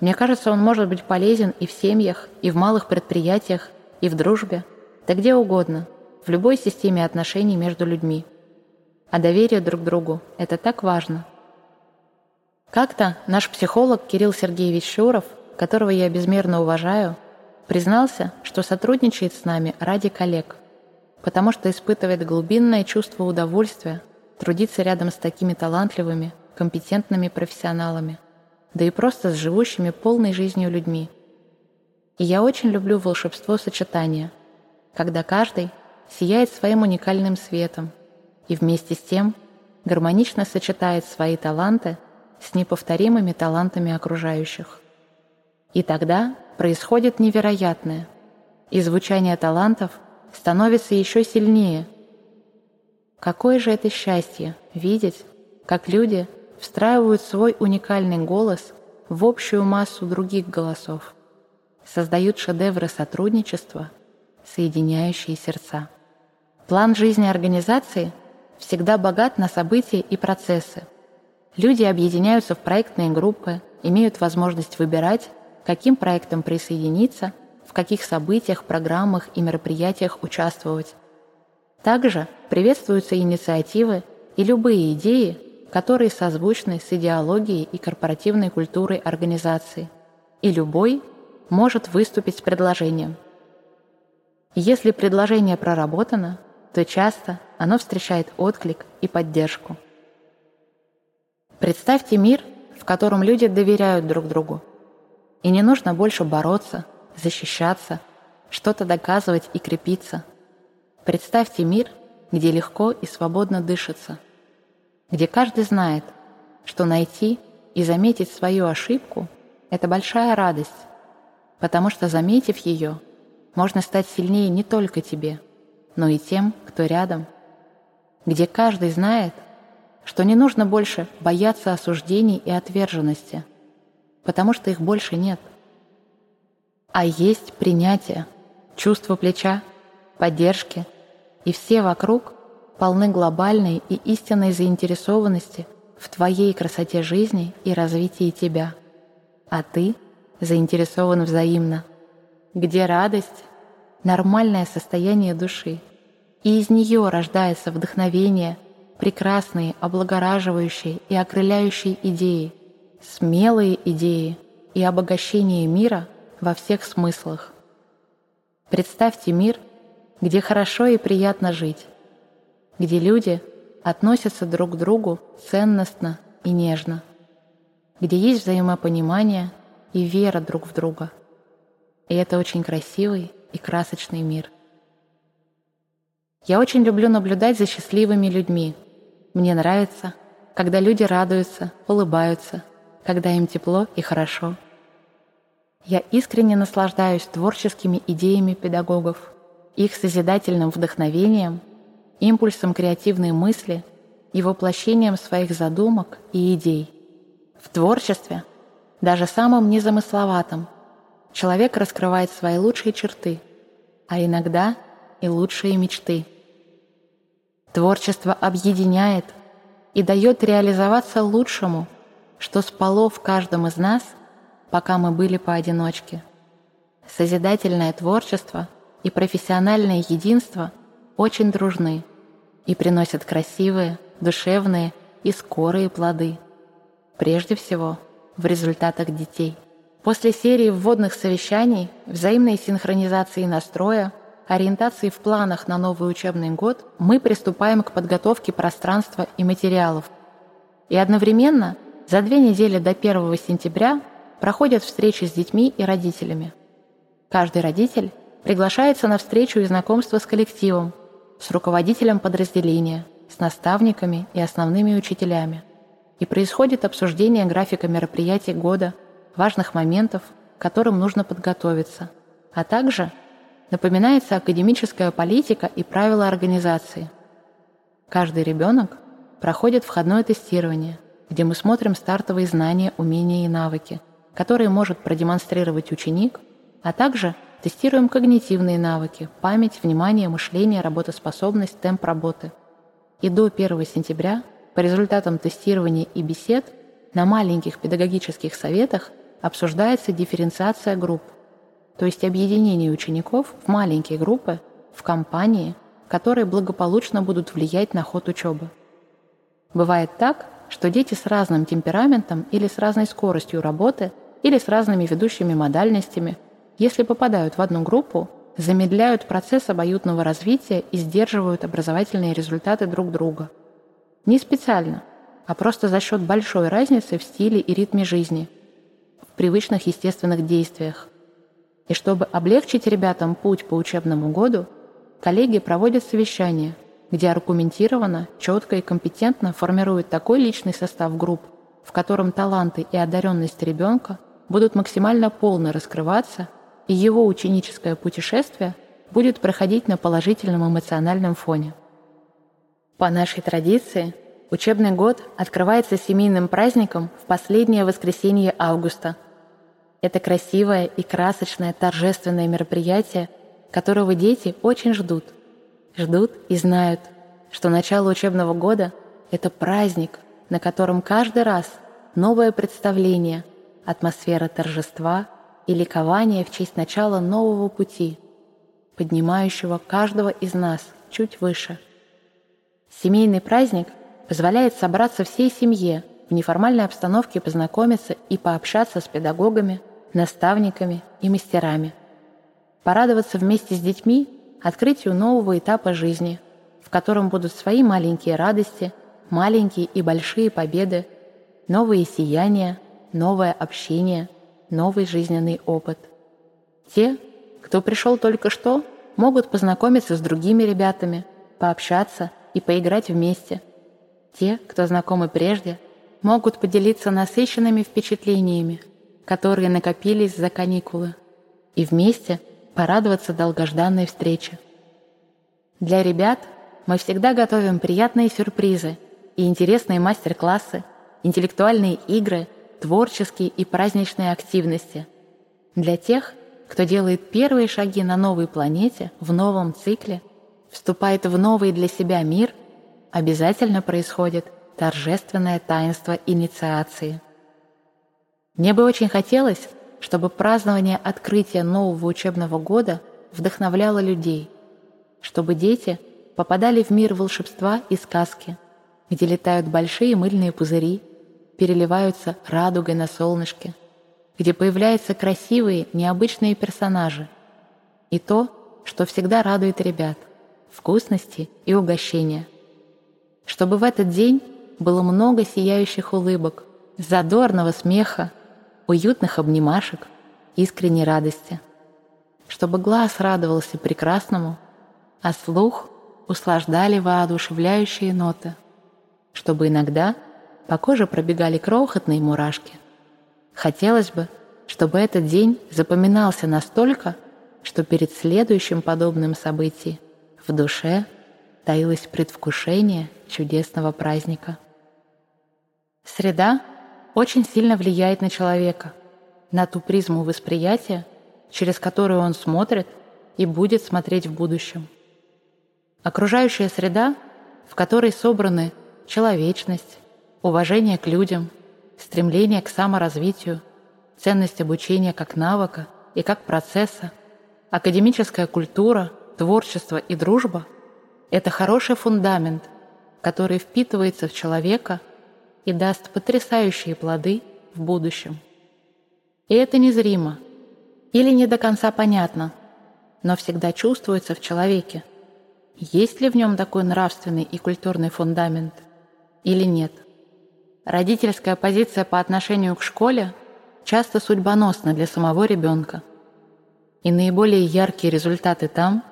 Мне кажется, он может быть полезен и в семьях, и в малых предприятиях, и в дружбе, да где угодно – в любой системе отношений между людьми. А доверие друг другу – это так важно. Как-то наш психолог Кирилл Сергеевич Шуров, которого я безмерно уважаю, признался, что сотрудничает с нами ради коллег, потому что испытывает глубинное чувство удовольствия трудиться рядом с такими талантливыми, компетентными профессионалами, да и просто с живущими полной жизнью людьми. И я очень люблю волшебство сочетания, когда каждый сияет своим уникальным светом и вместе с тем гармонично сочетает свои таланты с неповторимыми талантами окружающих. И тогда происходит невероятное, и звучание талантов становится еще сильнее. Какое же это счастье видеть, как люди встраивают свой уникальный голос в общую массу других голосов, создают шедевры сотрудничества, соединяющие сердца. План жизни организации всегда богат на события и процессы. Люди объединяются в проектные группы, имеют возможность выбирать, каким проектам присоединиться, в каких событиях, программах и мероприятиях участвовать. Также приветствуются инициативы и любые идеи, которые созвучны с идеологией и корпоративной культурой организации. И любой может выступить с предложением. Если предложение проработано, то часто оно встречает отклик и поддержку. Представьте мир, в котором люди доверяют друг другу. И не нужно больше бороться, защищаться, что-то доказывать и крепиться. Представьте мир, где легко и свободно дышится, где каждый знает, что найти и заметить свою ошибку – это большая радость, потому что, заметив ее, можно стать сильнее не только тебе – но и тем, кто рядом, где каждый знает, что не нужно больше бояться осуждений и отверженности, потому что их больше нет. А есть принятие, чувство плеча, поддержки, и все вокруг полны глобальной и истинной заинтересованности в твоей красоте жизни и развитии тебя, а ты заинтересован взаимно, где радость? Нормальное состояние души, и из нее рождается вдохновение, прекрасные, облагораживающие и окрыляющие идеи, смелые идеи и обогащение мира во всех смыслах. Представьте мир, где хорошо и приятно жить, где люди относятся друг к другу ценностно и нежно, где есть взаимопонимание и вера друг в друга. И это очень красивый и красочный мир. Я очень люблю наблюдать за счастливыми людьми. Мне нравится, когда люди радуются, улыбаются, когда им тепло и хорошо. Я искренне наслаждаюсь творческими идеями педагогов, их созидательным вдохновением, импульсом креативной мысли и воплощением своих задумок и идей. В творчестве, даже самым незамысловатым, человек раскрывает свои лучшие черты, а иногда и лучшие мечты. Творчество объединяет и дает реализоваться лучшему, что спало в каждом из нас, пока мы были поодиночке. Созидательное творчество и профессиональное единство очень дружны и приносят красивые, душевные и скорые плоды. Прежде всего, в результатах детей. После серии вводных совещаний, взаимной синхронизации настроя, ориентации в планах на новый учебный год, мы приступаем к подготовке пространства и материалов. И одновременно за две недели до 1 сентября проходят встречи с детьми и родителями. Каждый родитель приглашается на встречу и знакомство с коллективом, с руководителем подразделения, с наставниками и основными учителями. И происходит обсуждение графика мероприятий года, важных моментов, к которым нужно подготовиться, а также напоминается академическая политика и правила организации. Каждый ребенок проходит входное тестирование, где мы смотрим стартовые знания, умения и навыки, которые может продемонстрировать ученик, а также тестируем когнитивные навыки, память, внимание, мышление, работоспособность, темп работы. И до 1 сентября по результатам тестирования и бесед на маленьких педагогических советах обсуждается дифференциация групп, то есть объединение учеников в маленькие группы, в компании, которые благополучно будут влиять на ход учебы. Бывает так, что дети с разным темпераментом или с разной скоростью работы или с разными ведущими модальностями, если попадают в одну группу, замедляют процесс обоюдного развития и сдерживают образовательные результаты друг друга. Не специально, а просто за счет большой разницы в стиле и ритме жизни, в привычных естественных действиях. И чтобы облегчить ребятам путь по учебному году, коллеги проводят совещания – где аргументированно, четко и компетентно формируют такой личный состав групп, в котором таланты и одаренность ребенка будут максимально полно раскрываться, и его ученическое путешествие будет проходить на положительном эмоциональном фоне. По нашей традиции, учебный год открывается семейным праздником в последнее воскресенье августа. Это красивое и красочное торжественное мероприятие, которого дети очень ждут – ждут и знают, что начало учебного года — это праздник, на котором каждый раз новое представление, атмосфера торжества и ликования в честь начала нового пути, поднимающего каждого из нас чуть выше. Семейный праздник позволяет собраться всей семье в неформальной обстановке познакомиться и пообщаться с педагогами, наставниками и мастерами. Порадоваться вместе с детьми открытию нового этапа жизни, в котором будут свои маленькие радости, маленькие и большие победы, новые сияния, новое общение, новый жизненный опыт. Те, кто пришел только что, могут познакомиться с другими ребятами, пообщаться и поиграть вместе. Те, кто знакомы прежде, могут поделиться насыщенными впечатлениями, которые накопились за каникулы, и вместе – порадоваться долгожданной встрече. Для ребят мы всегда готовим приятные сюрпризы и интересные мастер-классы, интеллектуальные игры, творческие и праздничные активности. Для тех, кто делает первые шаги на новой планете, в новом цикле, вступает в новый для себя мир, обязательно происходит торжественное таинство инициации. Мне бы очень хотелось, чтобы празднование открытия нового учебного года вдохновляло людей, чтобы дети попадали в мир волшебства и сказки, где летают большие мыльные пузыри, переливаются радугой на солнышке, где появляются красивые, необычные персонажи. И то, что всегда радует ребят – вкусности и угощения. Чтобы в этот день было много сияющих улыбок, задорного смеха, уютных обнимашек, искренней радости. Чтобы глаз радовался прекрасному, а слух услаждали воодушевляющие ноты. Чтобы иногда по коже пробегали крохотные мурашки. Хотелось бы, чтобы этот день запоминался настолько, что перед следующим подобным событием в душе таилось предвкушение чудесного праздника. Среда — очень сильно влияет на человека, на ту призму восприятия, через которую он смотрит и будет смотреть в будущем. Окружающая среда в которой собраны человечность, уважение к людям, стремление к саморазвитию, ценность обучения как навыка и как процесса, академическая культура, творчество и дружба – это хороший фундамент, который впитывается в человека и даст потрясающие плоды в будущем. И это незримо или не до конца понятно, но всегда чувствуется в человеке. Есть ли в нем такой нравственный и культурный фундамент или нет? Родительская позиция по отношению к школе часто судьбоносна для самого ребенка. И наиболее яркие результаты там,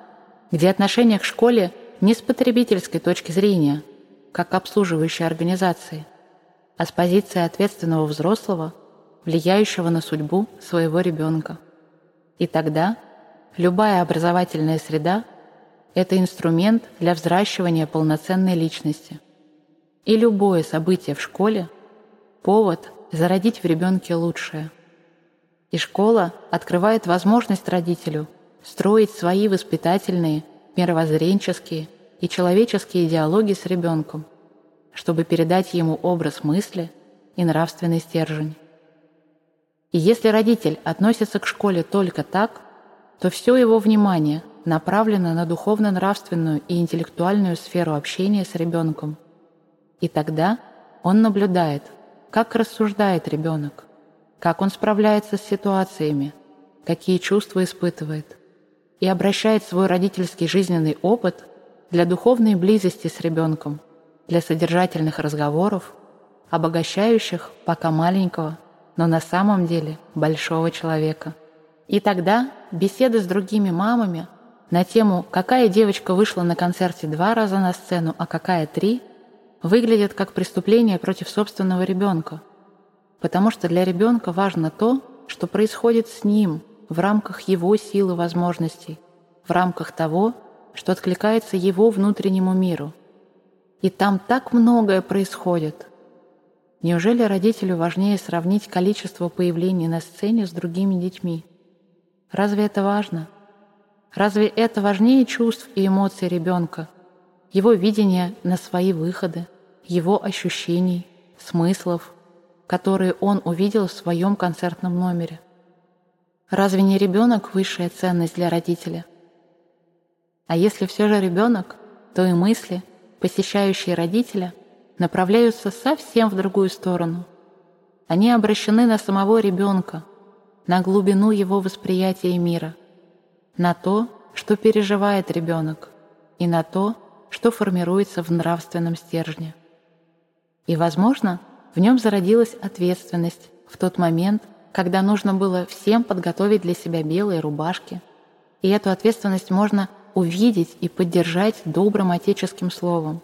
где отношение к школе не с потребительской точки зрения, как обслуживающей организации, а с позиции ответственного взрослого, влияющего на судьбу своего ребенка. И тогда любая образовательная среда – это инструмент для взращивания полноценной личности – и любое событие в школе – повод зародить в ребенке лучшее. И школа открывает возможность родителю строить свои воспитательные, мировоззренческие и человеческие диалоги с ребенком, чтобы передать ему образ мысли и нравственный стержень. И если родитель относится к школе только так, то все его внимание направлено на духовно-нравственную и интеллектуальную сферу общения с ребенком – и тогда он наблюдает, как рассуждает ребенок, как он справляется с ситуациями, какие чувства испытывает, и обращает свой родительский жизненный опыт для духовной близости с ребенком, для содержательных разговоров, обогащающих пока маленького, но на самом деле большого человека. И тогда беседы с другими мамами на тему «Какая девочка вышла на концерте два раза на сцену, а какая три?» выглядят как преступление против собственного ребенка, потому что для ребенка важно то, что происходит с ним в рамках его силы возможностей, в рамках того, что откликается его внутреннему миру. И там так многое происходит. Неужели родителю важнее сравнить количество появлений на сцене с другими детьми? Разве это важно? Разве это важнее чувств и эмоций ребенка, его видения на свои выходы? его ощущений, смыслов, которые он увидел в своем концертном номере. Разве не ребенок высшая ценность для родителя? А если все же ребенок, то и мысли, посещающие родителя, направляются совсем в другую сторону. Они обращены на самого ребенка, на глубину его восприятия мира, на то, что переживает ребенок, и на то, что формируется в нравственном стержне. И, возможно, в нем зародилась ответственность в тот момент, когда нужно было всем подготовить для себя белые рубашки. И эту ответственность можно увидеть и поддержать добрым отеческим словом.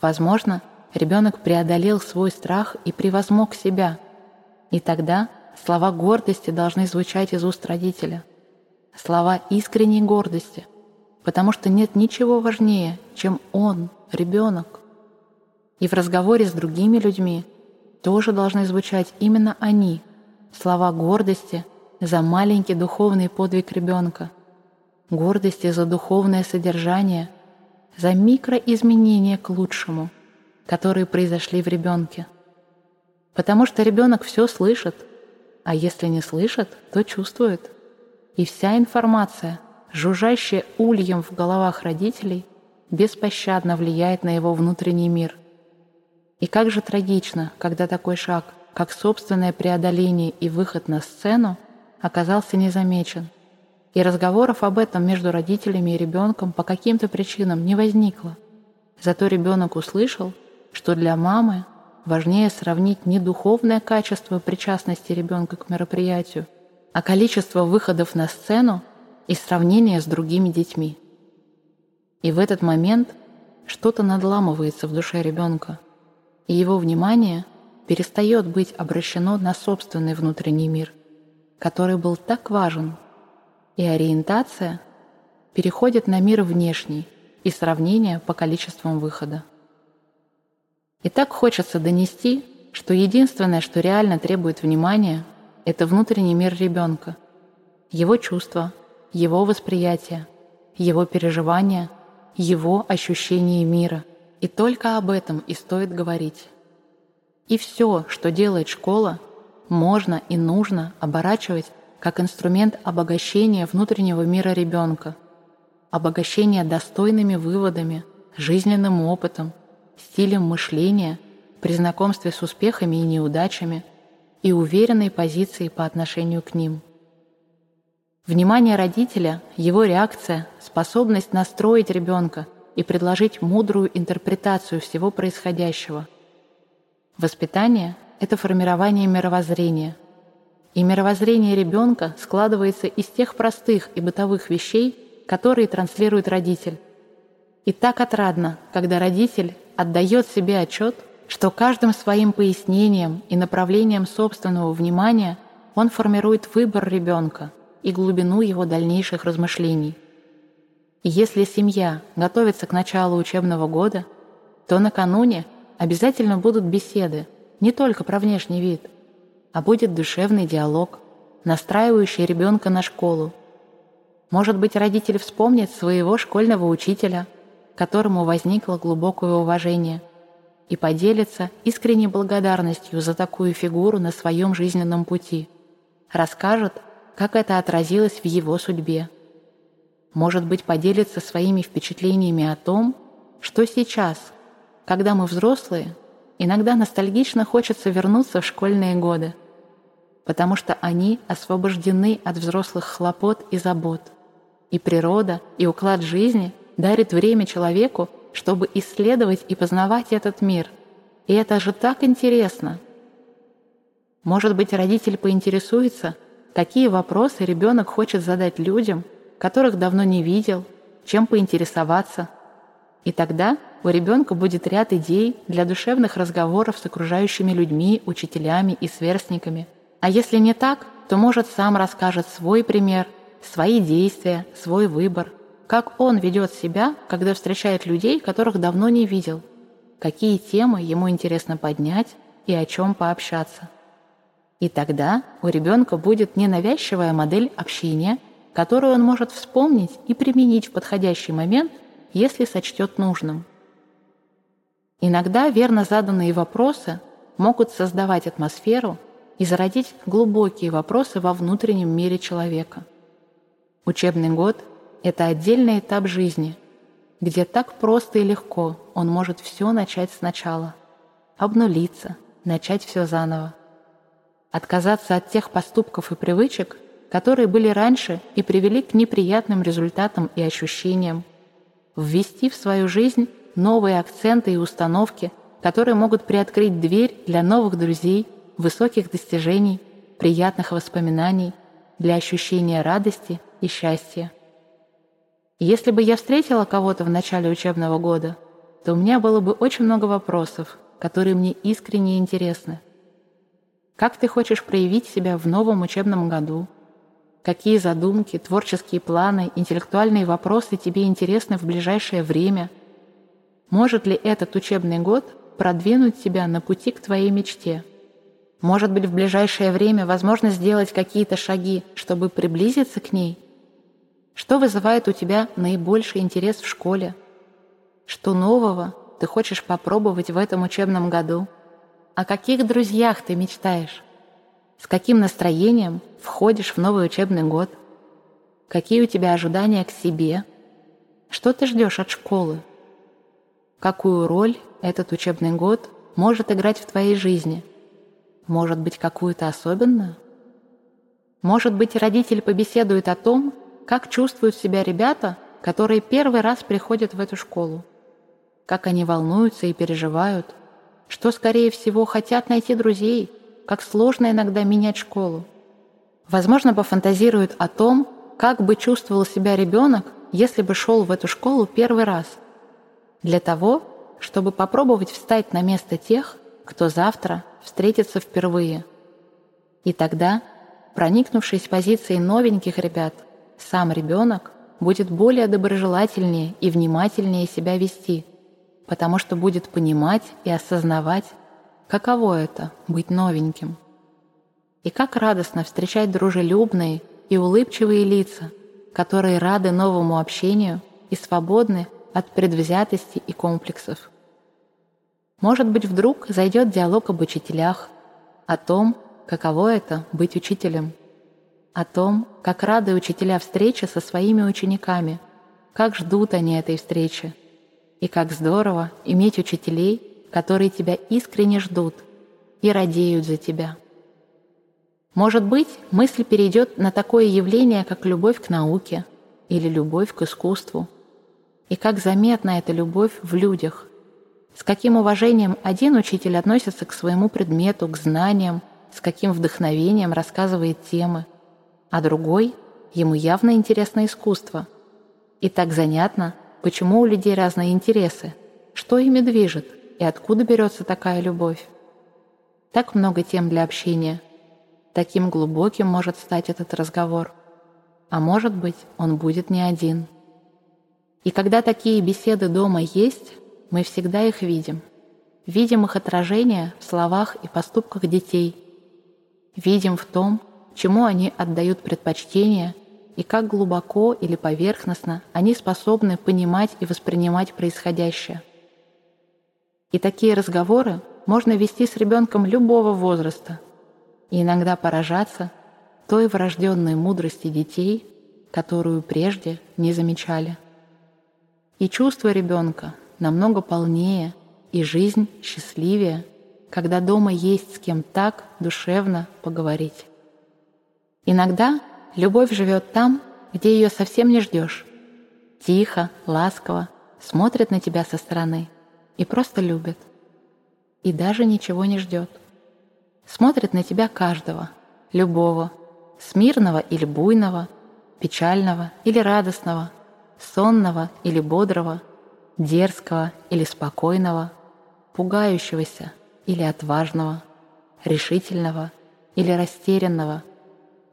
Возможно, ребенок преодолел свой страх и превозмог себя. И тогда слова гордости должны звучать из уст родителя. Слова искренней гордости, потому что нет ничего важнее, чем он, ребенок. И в разговоре с другими людьми тоже должны звучать именно они, слова гордости за маленький духовный подвиг ребенка, гордости за духовное содержание, за микроизменения к лучшему, которые произошли в ребенке. Потому что ребенок все слышит, а если не слышит, то чувствует. И вся информация, жужжащая ульем в головах родителей, беспощадно влияет на его внутренний мир. И как же трагично, когда такой шаг, как собственное преодоление и выход на сцену, оказался незамечен. И разговоров об этом между родителями и ребенком по каким-то причинам не возникло. Зато ребенок услышал, что для мамы важнее сравнить не духовное качество причастности ребенка к мероприятию, а количество выходов на сцену и сравнение с другими детьми. И в этот момент что-то надламывается в душе ребенка – и его внимание перестает быть обращено на собственный внутренний мир, который был так важен, и ориентация переходит на мир внешний и сравнение по количествам выхода. И так хочется донести, что единственное, что реально требует внимания, это внутренний мир ребенка, его чувства, его восприятие, его переживания, его ощущение мира, И только об этом и стоит говорить. И все, что делает школа, можно и нужно оборачивать как инструмент обогащения внутреннего мира ребенка, обогащения достойными выводами, жизненным опытом, стилем мышления при знакомстве с успехами и неудачами и уверенной позицией по отношению к ним. Внимание родителя, его реакция, способность настроить ребенка и предложить мудрую интерпретацию всего происходящего. Воспитание – это формирование мировоззрения. И мировоззрение ребенка складывается из тех простых и бытовых вещей, которые транслирует родитель. И так отрадно, когда родитель отдает себе отчет, что каждым своим пояснением и направлением собственного внимания он формирует выбор ребенка и глубину его дальнейших размышлений. И если семья готовится к началу учебного года, то накануне обязательно будут беседы не только про внешний вид, а будет душевный диалог, настраивающий ребенка на школу, может быть, родитель вспомнит своего школьного учителя, которому возникло глубокое уважение, и поделится искренней благодарностью за такую фигуру на своем жизненном пути, расскажет, как это отразилось в его судьбе. Может быть, поделится своими впечатлениями о том, что сейчас, когда мы взрослые, иногда ностальгично хочется вернуться в школьные годы, потому что они освобождены от взрослых хлопот и забот – и природа, и уклад жизни дарит время человеку, чтобы исследовать и познавать этот мир. И это же так интересно. Может быть, родитель поинтересуется, какие вопросы ребенок хочет задать людям, которых давно не видел, чем поинтересоваться. И тогда у ребенка будет ряд идей для душевных разговоров с окружающими людьми, учителями и сверстниками. А если не так, то, может, сам расскажет свой пример – свои действия, свой выбор, как он ведет себя, когда встречает людей, которых давно не видел, какие темы ему интересно поднять и о чем пообщаться. И тогда у ребенка будет ненавязчивая модель общения, которую он может вспомнить и применить в подходящий момент, если сочтет нужным. Иногда верно заданные вопросы могут создавать атмосферу и зародить глубокие вопросы во внутреннем мире человека – Учебный год – это отдельный этап жизни, где так просто и легко он может все начать сначала, обнулиться, начать все заново. Отказаться от тех поступков и привычек, которые были раньше и привели к неприятным результатам и ощущениям. Ввести в свою жизнь новые акценты и установки, которые могут приоткрыть дверь для новых друзей, высоких достижений, приятных воспоминаний, для ощущения радости и счастья. если бы я встретила кого-то в начале учебного года, то у меня было бы очень много вопросов, которые мне искренне интересны. Как ты хочешь проявить себя в новом учебном году? Какие задумки, творческие планы, интеллектуальные вопросы тебе интересны в ближайшее время? Может ли этот учебный год продвинуть тебя на пути к твоей мечте? Может быть, в ближайшее время возможно сделать какие-то шаги, чтобы приблизиться к ней – что вызывает у тебя наибольший интерес в школе? Что нового ты хочешь попробовать в этом учебном году? О каких друзьях ты мечтаешь? С каким настроением входишь в новый учебный год? Какие у тебя ожидания к себе? Что ты ждешь от школы? Какую роль этот учебный год может играть в твоей жизни? Может быть, какую-то особенную? Может быть, родитель побеседует о том, как чувствуют себя ребята, которые первый раз приходят в эту школу? Как они волнуются и переживают? Что, скорее всего, хотят найти друзей? Как сложно иногда менять школу? Возможно, пофантазируют о том, как бы чувствовал себя ребенок, если бы шел в эту школу первый раз. Для того, чтобы попробовать встать на место тех, кто завтра встретится впервые. И тогда, проникнувшись позицией новеньких ребят – сам ребенок будет более доброжелательнее и внимательнее себя вести, потому что будет понимать и осознавать, каково это — быть новеньким. И как радостно встречать дружелюбные и улыбчивые лица, которые рады новому общению и свободны от предвзятости и комплексов. Может быть, вдруг зайдет диалог об учителях, о том, каково это — быть учителем, о том, как рады учителя встрече со своими учениками, как ждут они этой встречи, и как здорово иметь учителей, которые тебя искренне ждут и радеют за тебя. Может быть, мысль перейдет на такое явление, как любовь к науке или любовь к искусству. И как заметна эта любовь в людях, с каким уважением один учитель относится к своему предмету, к знаниям, с каким вдохновением рассказывает темы, а другой ему явно интересно искусство. И так занятно, почему у людей разные интересы, что ими движет и откуда берется такая любовь. Так много тем для общения. Таким глубоким может стать этот разговор. А может быть, он будет не один. И когда такие беседы дома есть, мы всегда их видим. Видим их отражение в словах и поступках детей. Видим в том, чему они отдают предпочтение и как глубоко или поверхностно они способны понимать и воспринимать происходящее. И такие разговоры можно вести с ребенком любого возраста и иногда поражаться той врожденной мудрости детей, которую прежде не замечали. И чувства ребенка намного полнее и жизнь счастливее, когда дома есть с кем так душевно поговорить. Иногда любовь живет там, где ее совсем не ждешь. Тихо, ласково, смотрит на тебя со стороны и просто любит. И даже ничего не ждет. Смотрит на тебя каждого, любого, смирного или буйного, печального или радостного, сонного или бодрого, дерзкого или спокойного, пугающегося или отважного, решительного или растерянного.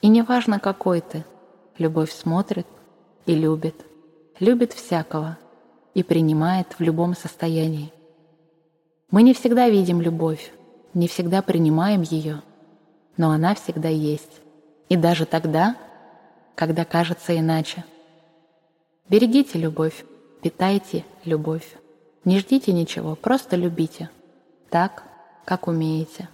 И неважно, какой ты, любовь смотрит и любит, любит всякого и принимает в любом состоянии. Мы не всегда видим любовь, не всегда принимаем ее, но она всегда есть. И даже тогда, когда кажется иначе. Берегите любовь, Питайте любовь. Не ждите ничего, просто любите. Так, как умеете.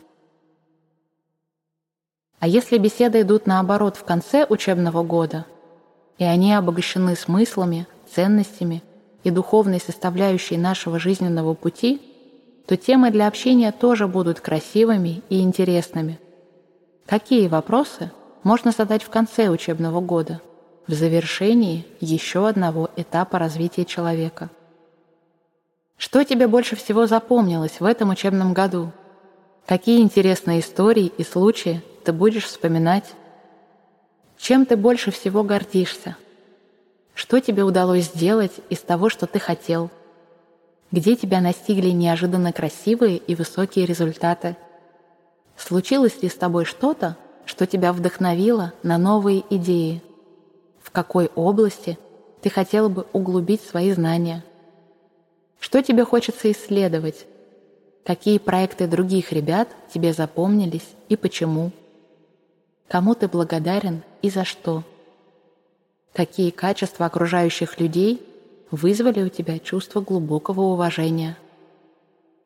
А если беседы идут наоборот в конце учебного года, и они обогащены смыслами, ценностями и духовной составляющей нашего жизненного пути, то темы для общения тоже будут красивыми и интересными. Какие вопросы можно задать в конце учебного года – в завершении еще одного этапа развития человека. Что тебе больше всего запомнилось в этом учебном году? Какие интересные истории и случаи ты будешь вспоминать? Чем ты больше всего гордишься? Что тебе удалось сделать из того, что ты хотел? Где тебя настигли неожиданно красивые и высокие результаты? Случилось ли с тобой что-то, что тебя вдохновило на новые идеи? Какой области ты хотела бы углубить свои знания. Что тебе хочется исследовать? Какие проекты других ребят тебе запомнились и почему? Кому ты благодарен и за что? Какие качества окружающих людей вызвали у тебя чувство глубокого уважения?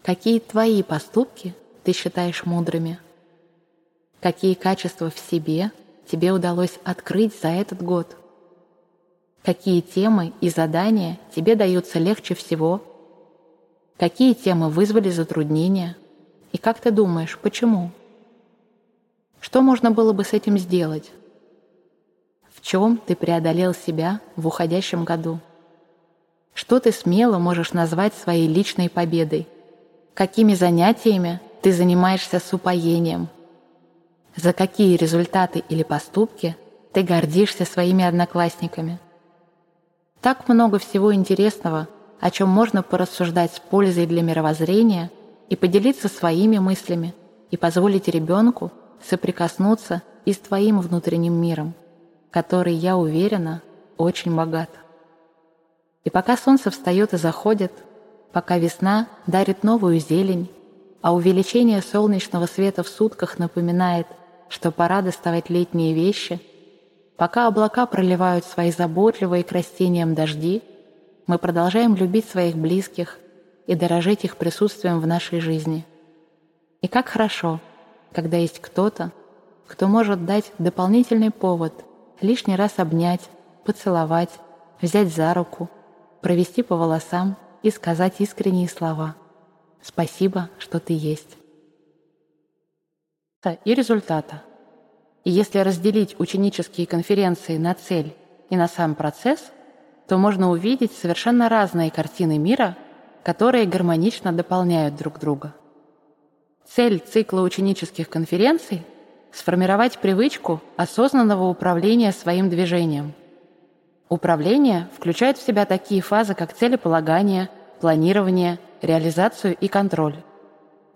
Какие твои поступки ты считаешь мудрыми? Какие качества в себе тебе удалось открыть за этот год? Какие темы и задания тебе даются легче всего? Какие темы вызвали затруднения? И как ты думаешь, почему? Что можно было бы с этим сделать? В чем ты преодолел себя в уходящем году? Что ты смело можешь назвать своей личной победой? Какими занятиями ты занимаешься с упоением? За какие результаты или поступки ты гордишься своими одноклассниками? Так много всего интересного, о чем можно порассуждать с пользой для мировоззрения и поделиться своими мыслями, и позволить ребенку соприкоснуться и с твоим внутренним миром, который, я уверена, очень богат. И пока солнце встает и заходит, пока весна дарит новую зелень, а увеличение солнечного света в сутках напоминает, что пора доставать летние вещи – Пока облака проливают свои заботливые к растениям дожди, мы продолжаем любить своих близких и дорожить их присутствием в нашей жизни. И как хорошо, когда есть кто-то, кто может дать дополнительный повод лишний раз обнять, поцеловать, взять за руку, провести по волосам и сказать искренние слова «Спасибо, что ты есть». И результата. И если разделить ученические конференции на цель и на сам процесс, то можно увидеть совершенно разные картины мира, которые гармонично дополняют друг друга. Цель цикла ученических конференций – сформировать привычку осознанного управления своим движением. Управление включает в себя такие фазы, как целеполагание, планирование, реализацию и контроль.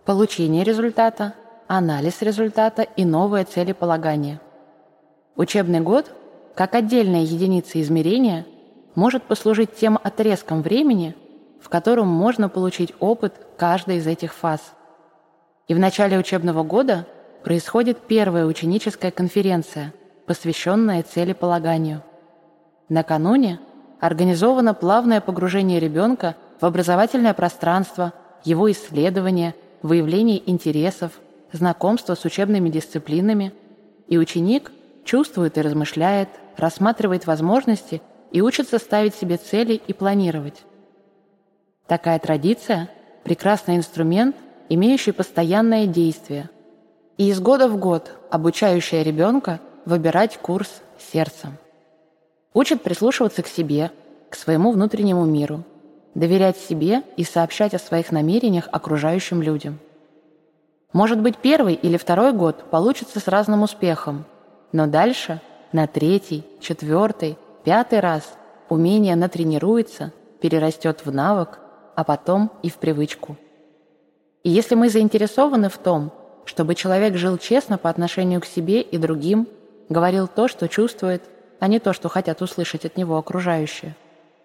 Получение результата, анализ результата и новое целеполагание. Учебный год, как отдельная единица измерения, может послужить тем отрезком времени, в котором можно получить опыт каждой из этих фаз. И в начале учебного года происходит первая ученическая конференция, посвященная целеполаганию. Накануне организовано плавное погружение ребенка в образовательное пространство, его исследование, выявление интересов – знакомство с учебными дисциплинами, и ученик чувствует и размышляет, рассматривает возможности и учится ставить себе цели и планировать. Такая традиция – прекрасный инструмент, имеющий постоянное действие, и из года в год обучающая ребенка выбирать курс сердцем. Учит прислушиваться к себе, к своему внутреннему миру, доверять себе и сообщать о своих намерениях окружающим людям – может быть, первый или второй год получится с разным успехом, но дальше, на третий, четвертый, пятый раз умение натренируется, перерастет в навык, а потом и в привычку. И если мы заинтересованы в том, чтобы человек жил честно по отношению к себе и другим, говорил то, что чувствует, а не то, что хотят услышать от него окружающие,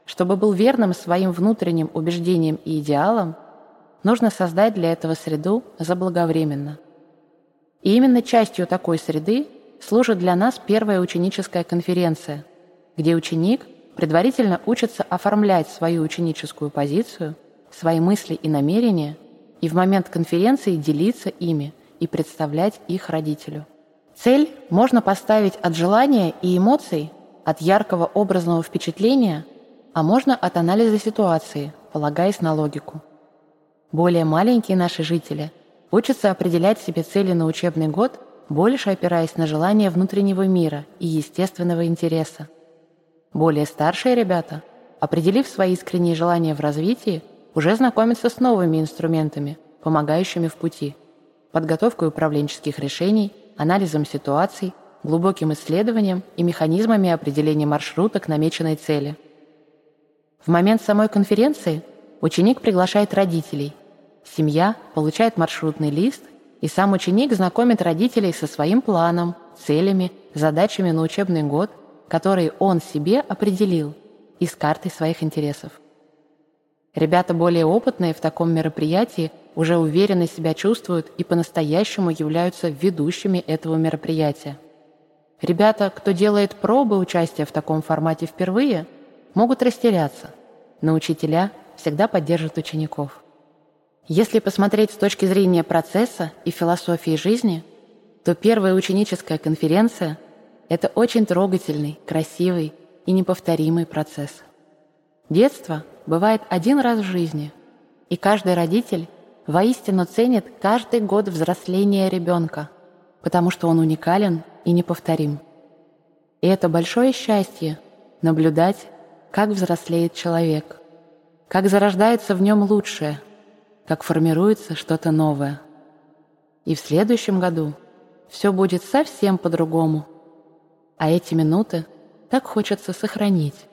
чтобы был верным своим внутренним убеждениям и идеалам – нужно создать для этого среду заблаговременно. И именно частью такой среды служит для нас первая ученическая конференция, где ученик предварительно учится оформлять свою ученическую позицию, свои мысли и намерения и в момент конференции делиться ими и представлять их родителю. Цель можно поставить от желания и эмоций, от яркого образного впечатления, а можно от анализа ситуации, полагаясь на логику. Более маленькие наши жители учатся определять себе цели на учебный год, больше опираясь на желание внутреннего мира и естественного интереса. Более старшие ребята, определив свои искренние желания в развитии, уже знакомятся с новыми инструментами, помогающими в пути, подготовкой управленческих решений, анализом ситуаций, глубоким исследованием и механизмами определения маршрута к намеченной цели. В момент самой конференции – Ученик приглашает родителей. Семья получает маршрутный лист, и сам ученик знакомит родителей со своим планом, целями, задачами на учебный год, которые он себе определил, и с картой своих интересов. Ребята более опытные в таком мероприятии уже уверенно себя чувствуют и по-настоящему являются ведущими этого мероприятия. Ребята, кто делает пробы участия в таком формате впервые, могут растеряться, но учителя всегда поддержит учеников. Если посмотреть с точки зрения процесса и философии жизни, то первая ученическая конференция – это очень трогательный, красивый и неповторимый процесс. Детство бывает один раз в жизни, и каждый родитель воистину ценит каждый год взросления ребенка, потому что он уникален и неповторим. И это большое счастье – наблюдать, как взрослеет человек – как зарождается в нем лучшее, как формируется что-то новое. И в следующем году все будет совсем по-другому. А эти минуты так хочется сохранить,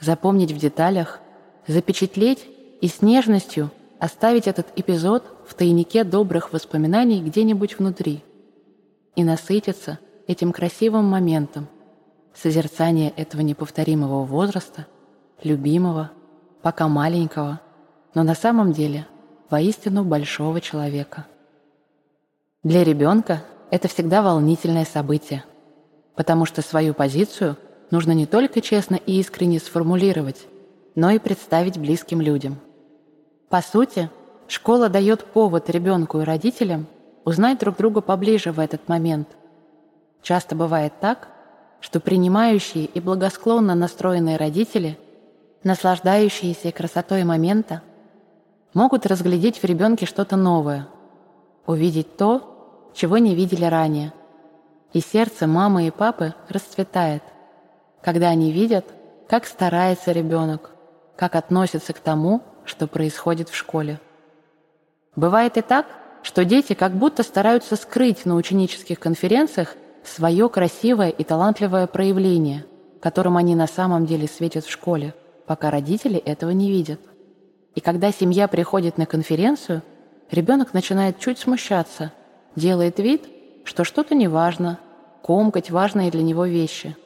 запомнить в деталях, запечатлеть и с нежностью оставить этот эпизод в тайнике добрых воспоминаний где-нибудь внутри и насытиться этим красивым моментом, созерцания этого неповторимого возраста, любимого, пока маленького, но на самом деле воистину большого человека. Для ребенка это всегда волнительное событие, потому что свою позицию нужно не только честно и искренне сформулировать, но и представить близким людям. По сути, школа дает повод ребенку и родителям узнать друг друга поближе в этот момент. Часто бывает так, что принимающие и благосклонно настроенные родители, наслаждающиеся красотой момента, могут разглядеть в ребенке что-то новое, увидеть то, чего не видели ранее. И сердце мамы и папы расцветает, когда они видят, как старается ребенок, как относится к тому, что происходит в школе. Бывает и так, что дети как будто стараются скрыть на ученических конференциях свое красивое и талантливое проявление, которым они на самом деле светят в школе, пока родители этого не видят. И когда семья приходит на конференцию, ребенок начинает чуть смущаться, делает вид, что что-то неважно, комкать важные для него вещи.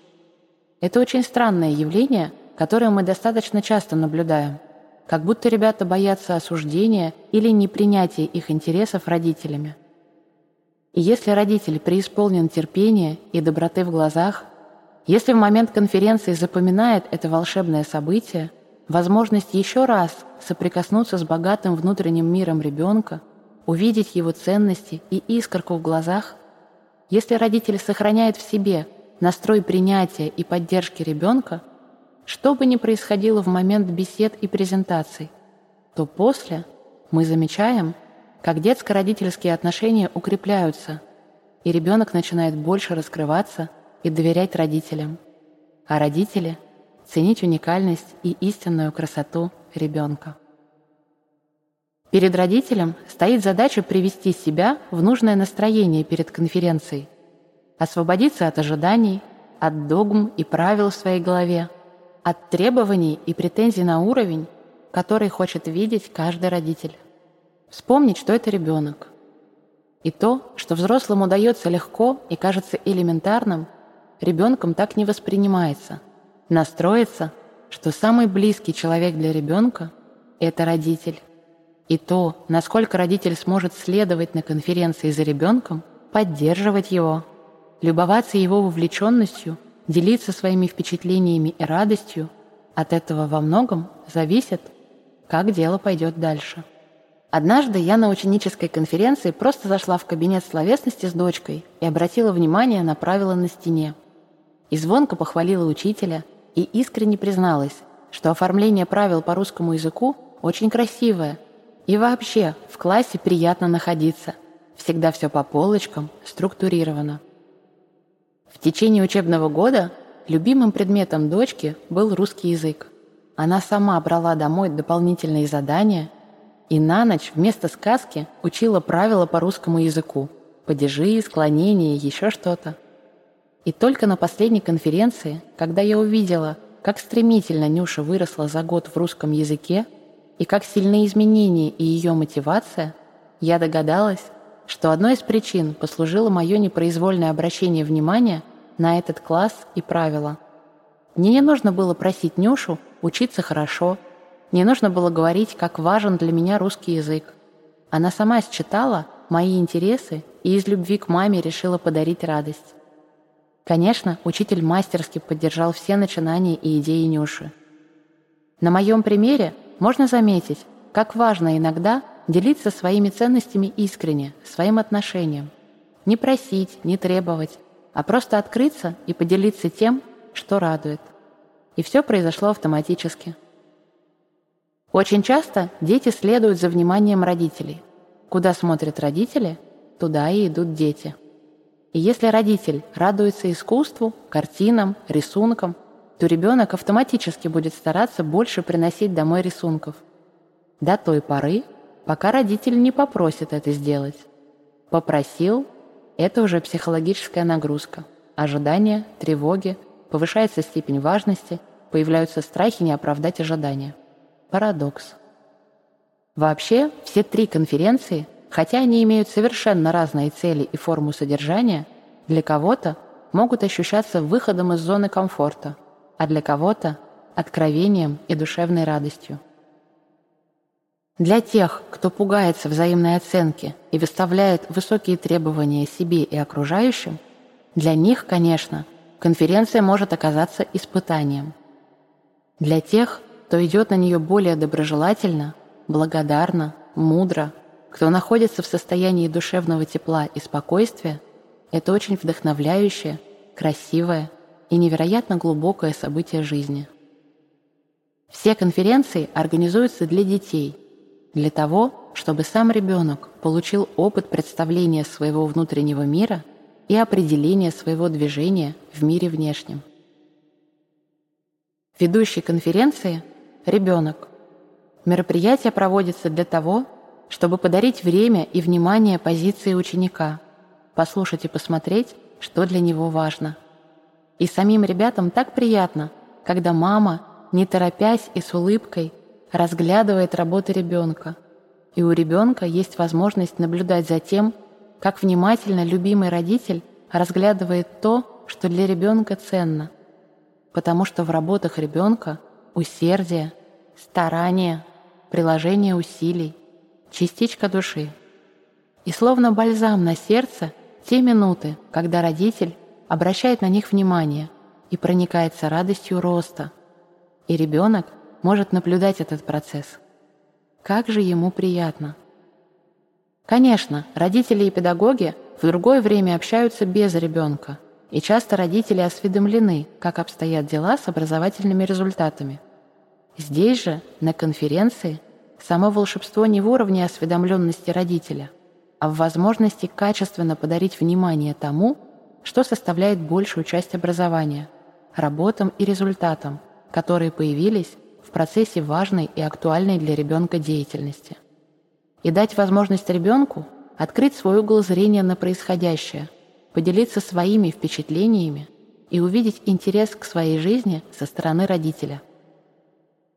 Это очень странное явление, которое мы достаточно часто наблюдаем, как будто ребята боятся осуждения или непринятия их интересов родителями. И если родитель преисполнен терпения и доброты в глазах, если в момент конференции запоминает это волшебное событие, возможность еще раз соприкоснуться с богатым внутренним миром ребенка, увидеть его ценности и искорку в глазах, если родитель сохраняет в себе настрой принятия и поддержки ребенка, что бы ни происходило в момент бесед и презентаций, то после мы замечаем, как детско-родительские отношения укрепляются, и ребенок начинает больше раскрываться и доверять родителям, а родители — ценить уникальность и истинную красоту ребенка. Перед родителем стоит задача привести себя в нужное настроение перед конференцией, освободиться от ожиданий, от догм и правил в своей голове, от требований и претензий на уровень, который хочет видеть каждый родитель. Вспомнить, что это ребенок. И то, что взрослым удается легко и кажется элементарным, ребенком так не воспринимается. Настроиться, что самый близкий человек для ребенка – это родитель. И то, насколько родитель сможет следовать на конференции за ребенком, поддерживать его, любоваться его вовлеченностью, делиться своими впечатлениями и радостью, от этого во многом зависит, как дело пойдет дальше. Однажды я на ученической конференции просто зашла в кабинет словесности с дочкой и обратила внимание на правила на стене. И звонко похвалила учителя и искренне призналась, что оформление правил по русскому языку очень красивое. И вообще, в классе приятно находиться. Всегда все по полочкам, структурировано. В течение учебного года любимым предметом дочки был русский язык. Она сама брала домой дополнительные задания – и на ночь вместо сказки учила правила по русскому языку, падежи, склонения, еще что-то. И только на последней конференции, когда я увидела, как стремительно Нюша выросла за год в русском языке и как сильны изменения и ее мотивация, я догадалась, что одной из причин послужило мое непроизвольное обращение внимания на этот класс и правила. Мне не нужно было просить Нюшу учиться хорошо – не нужно было говорить, как важен для меня русский язык. Она сама считала мои интересы и из любви к маме решила подарить радость. Конечно, учитель мастерски поддержал все начинания и идеи Нюши. На моем примере можно заметить, как важно иногда делиться своими ценностями искренне, своим отношением. Не просить, не требовать, а просто открыться и поделиться тем, что радует. И все произошло автоматически. Очень часто дети следуют за вниманием родителей. Куда смотрят родители, туда и идут дети. И если родитель радуется искусству, картинам, рисункам, то ребенок автоматически будет стараться больше приносить домой рисунков. До той поры, пока родитель не попросит это сделать. Попросил – это уже психологическая нагрузка. Ожидания, тревоги, повышается степень важности, появляются страхи не оправдать ожидания. Парадокс. Вообще, все три конференции, хотя они имеют совершенно разные цели и форму содержания, для кого-то могут ощущаться выходом из зоны комфорта, а для кого-то – откровением и душевной радостью. Для тех, кто пугается взаимной оценки и выставляет высокие требования себе и окружающим, для них, конечно, конференция может оказаться испытанием. Для тех, кто идет на нее более доброжелательно, благодарно, мудро, кто находится в состоянии душевного тепла и спокойствия, это очень вдохновляющее, красивое и невероятно глубокое событие жизни. Все конференции организуются для детей, для того, чтобы сам ребенок получил опыт представления своего внутреннего мира и определения своего движения в мире внешнем. Ведущий конференции – ребенок. Мероприятие проводится для того, чтобы подарить время и внимание позиции ученика, послушать и посмотреть, что для него важно. И самим ребятам так приятно, когда мама, не торопясь и с улыбкой, разглядывает работы ребенка, и у ребенка есть возможность наблюдать за тем, как внимательно любимый родитель разглядывает то, что для ребенка ценно, потому что в работах ребенка усердие, старание, приложение усилий, частичка души. И словно бальзам на сердце те минуты, когда родитель обращает на них внимание и проникается радостью роста, и ребенок может наблюдать этот процесс. Как же ему приятно. Конечно, родители и педагоги в другое время общаются без ребенка, и часто родители осведомлены, как обстоят дела с образовательными результатами. Здесь же, на конференции, само волшебство не в уровне осведомленности родителя, а в возможности качественно подарить внимание тому, что составляет большую часть образования, работам и результатам, которые появились в процессе важной и актуальной для ребенка деятельности. И дать возможность ребенку открыть свой угол зрения на происходящее, поделиться своими впечатлениями и увидеть интерес к своей жизни со стороны родителя.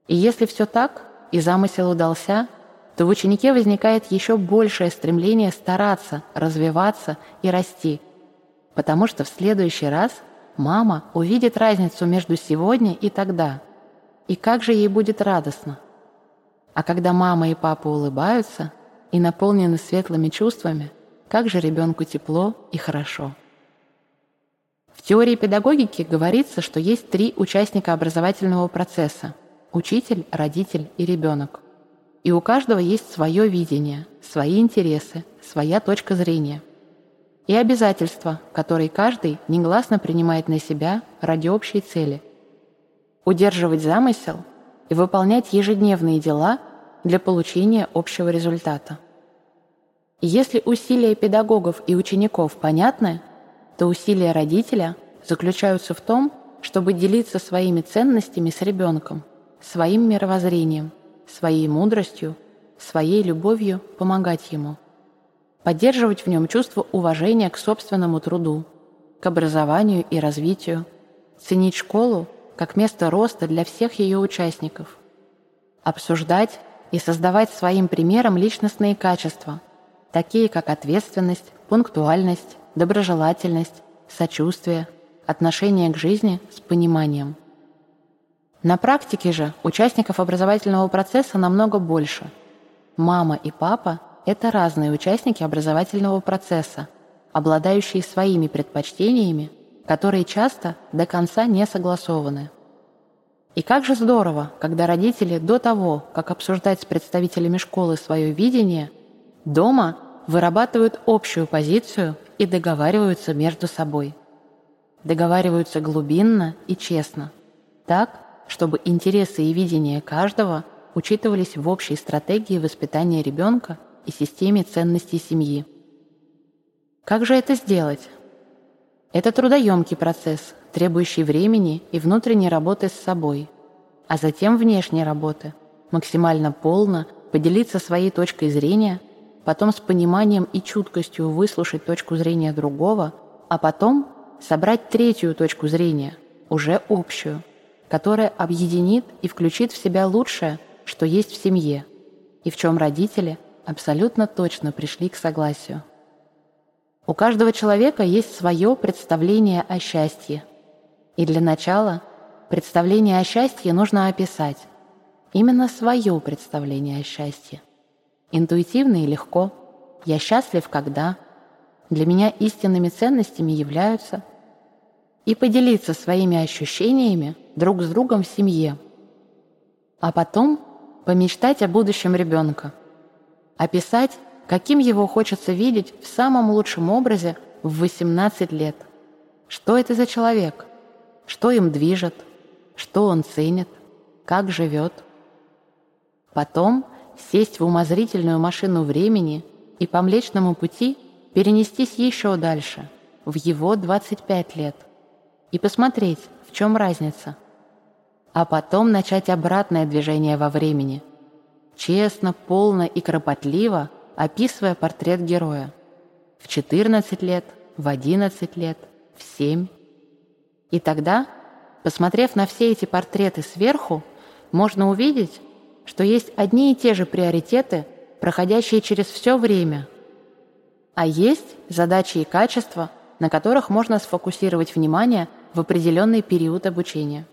И если все так, и замысел удался, то в ученике возникает еще большее стремление стараться, развиваться и расти, потому что в следующий раз мама увидит разницу между сегодня и тогда. И как же ей будет радостно. А когда мама и папа улыбаются и наполнены светлыми чувствами, как же ребенку тепло и хорошо. В теории педагогики говорится, что есть три участника образовательного процесса – учитель, родитель и ребенок. И у каждого есть свое видение, свои интересы, своя точка зрения. И обязательства, которые каждый негласно принимает на себя ради общей цели. Удерживать замысел и выполнять ежедневные дела для получения общего результата. Если усилия педагогов и учеников понятны, то усилия родителя заключаются в том, чтобы делиться своими ценностями с ребенком, своим мировоззрением, своей мудростью, своей любовью помогать ему, поддерживать в нем чувство уважения к собственному труду, к образованию и развитию, ценить школу как место роста для всех ее участников, обсуждать и создавать своим примером личностные качества, такие как ответственность, пунктуальность, доброжелательность, сочувствие, отношение к жизни с пониманием. На практике же участников образовательного процесса намного больше. Мама и папа – это разные участники образовательного процесса, обладающие своими предпочтениями, которые часто до конца не согласованы. И как же здорово, когда родители до того, как обсуждать с представителями школы свое видение, дома вырабатывают общую позицию и договариваются между собой. Договариваются глубинно и честно, так, чтобы интересы и видение каждого учитывались в общей стратегии воспитания ребенка и системе ценностей семьи. Как же это сделать? Это трудоемкий процесс, требующий времени и внутренней работы с собой, а затем внешней работы, максимально полно поделиться своей точкой зрения – потом с пониманием и чуткостью выслушать точку зрения другого, а потом собрать третью точку зрения, уже общую, которая объединит и включит в себя лучшее, что есть в семье, и в чем родители абсолютно точно пришли к согласию. У каждого человека есть свое представление о счастье. И для начала представление о счастье нужно описать. Именно свое представление о счастье. Интуитивно и легко. Я счастлив, когда. Для меня истинными ценностями являются и поделиться своими ощущениями друг с другом в семье. А потом помечтать о будущем ребенка, описать, каким его хочется видеть в самом лучшем образе в 18 лет. Что это за человек? Что им движет? Что он ценит? Как живет? Потом сесть в умозрительную машину времени и по Млечному пути перенестись еще дальше, в его 25 лет, и посмотреть, в чем разница. А потом начать обратное движение во времени, честно, полно и кропотливо описывая портрет героя. В 14 лет, в 11 лет, в 7. И тогда, посмотрев на все эти портреты сверху, можно увидеть, что есть одни и те же приоритеты, проходящие через все время. А есть задачи и качества, на которых можно сфокусировать внимание в определенный период обучения.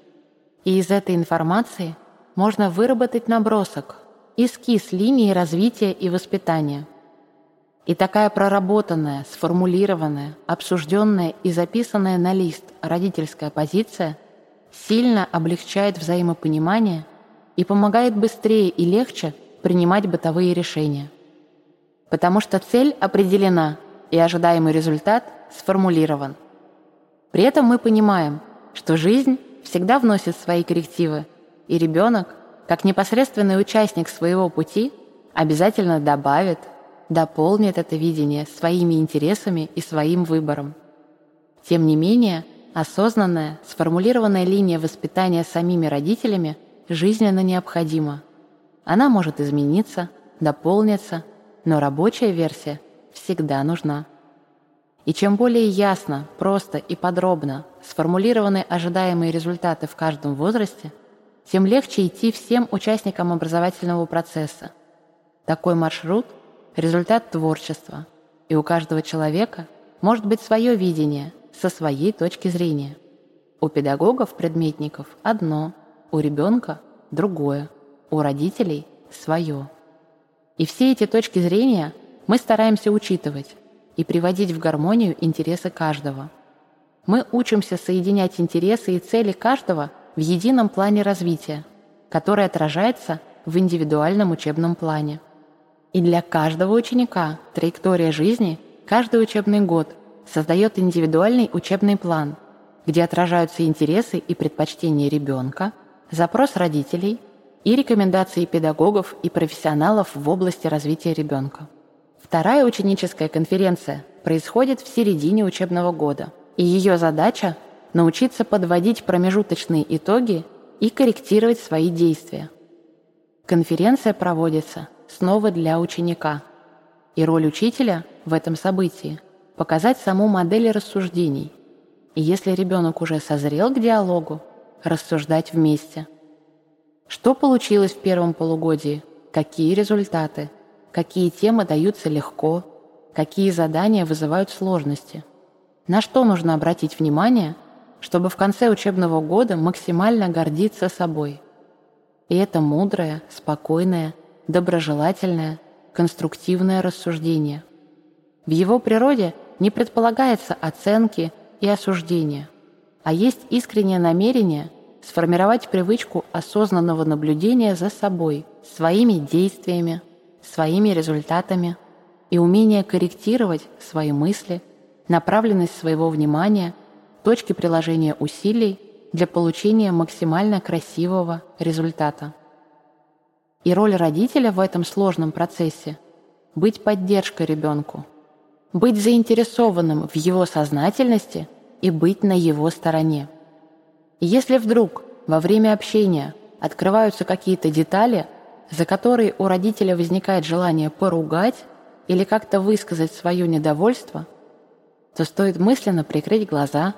И из этой информации можно выработать набросок, эскиз линии развития и воспитания. И такая проработанная, сформулированная, обсужденная и записанная на лист родительская позиция сильно облегчает взаимопонимание и помогает быстрее и легче принимать бытовые решения. Потому что цель определена и ожидаемый результат сформулирован. При этом мы понимаем, что жизнь всегда вносит свои коррективы, и ребенок, как непосредственный участник своего пути, обязательно добавит, дополнит это видение своими интересами и своим выбором. Тем не менее, осознанная, сформулированная линия воспитания самими родителями жизненно необходима. Она может измениться, дополниться, но рабочая версия всегда нужна. И чем более ясно, просто и подробно сформулированы ожидаемые результаты в каждом возрасте, тем легче идти всем участникам образовательного процесса. Такой маршрут – результат творчества, и у каждого человека может быть свое видение со своей точки зрения. У педагогов-предметников одно, у ребенка – другое, у родителей – свое. И все эти точки зрения мы стараемся учитывать, и приводить в гармонию интересы каждого. Мы учимся соединять интересы и цели каждого в едином плане развития, который отражается в индивидуальном учебном плане. И для каждого ученика траектория жизни каждый учебный год создает индивидуальный учебный план, где отражаются интересы и предпочтения ребенка, запрос родителей и рекомендации педагогов и профессионалов в области развития ребенка. Вторая ученическая конференция происходит в середине учебного года, и ее задача – научиться подводить промежуточные итоги и корректировать свои действия. Конференция проводится снова для ученика, и роль учителя в этом событии – показать саму модель рассуждений, и если ребенок уже созрел к диалогу, рассуждать вместе. Что получилось в первом полугодии? Какие результаты – какие темы даются легко, какие задания вызывают сложности. На что нужно обратить внимание, чтобы в конце учебного года максимально гордиться собой. И это мудрое, спокойное, доброжелательное, конструктивное рассуждение. В его природе не предполагается оценки и осуждения, а есть искреннее намерение сформировать привычку осознанного наблюдения за собой, своими действиями, своими результатами и умение корректировать свои мысли, направленность своего внимания, точки приложения усилий для получения максимально красивого результата. И роль родителя в этом сложном процессе – быть поддержкой ребенку, быть заинтересованным в его сознательности и быть на его стороне. Если вдруг во время общения открываются какие-то детали – за которые у родителя возникает желание поругать или как-то высказать свое недовольство, то стоит мысленно прикрыть глаза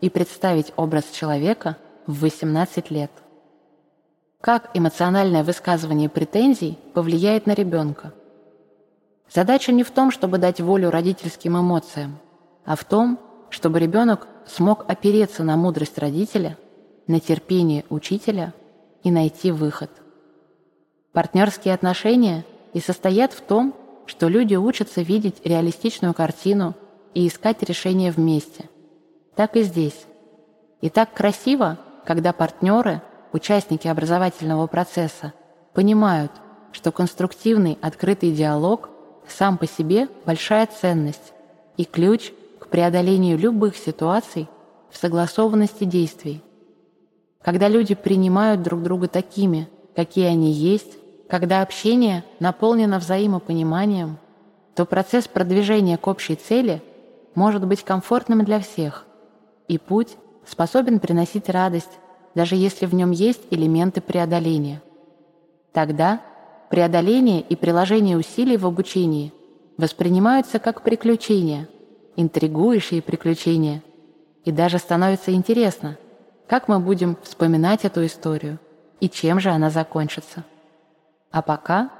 и представить образ человека в 18 лет. Как эмоциональное высказывание претензий повлияет на ребенка? Задача не в том, чтобы дать волю родительским эмоциям, а в том, чтобы ребенок смог опереться на мудрость родителя, на терпение учителя и найти выход. Партнерские отношения и состоят в том, что люди учатся видеть реалистичную картину и искать решения вместе. Так и здесь. И так красиво, когда партнеры, участники образовательного процесса, понимают, что конструктивный открытый диалог сам по себе большая ценность и ключ к преодолению любых ситуаций в согласованности действий. Когда люди принимают друг друга такими, какие они есть, когда общение наполнено взаимопониманием, то процесс продвижения к общей цели может быть комфортным для всех, и путь способен приносить радость, даже если в нем есть элементы преодоления. Тогда преодоление и приложение усилий в обучении воспринимаются как приключения, интригующие приключения, и даже становится интересно, как мы будем вспоминать эту историю и чем же она закончится. А пока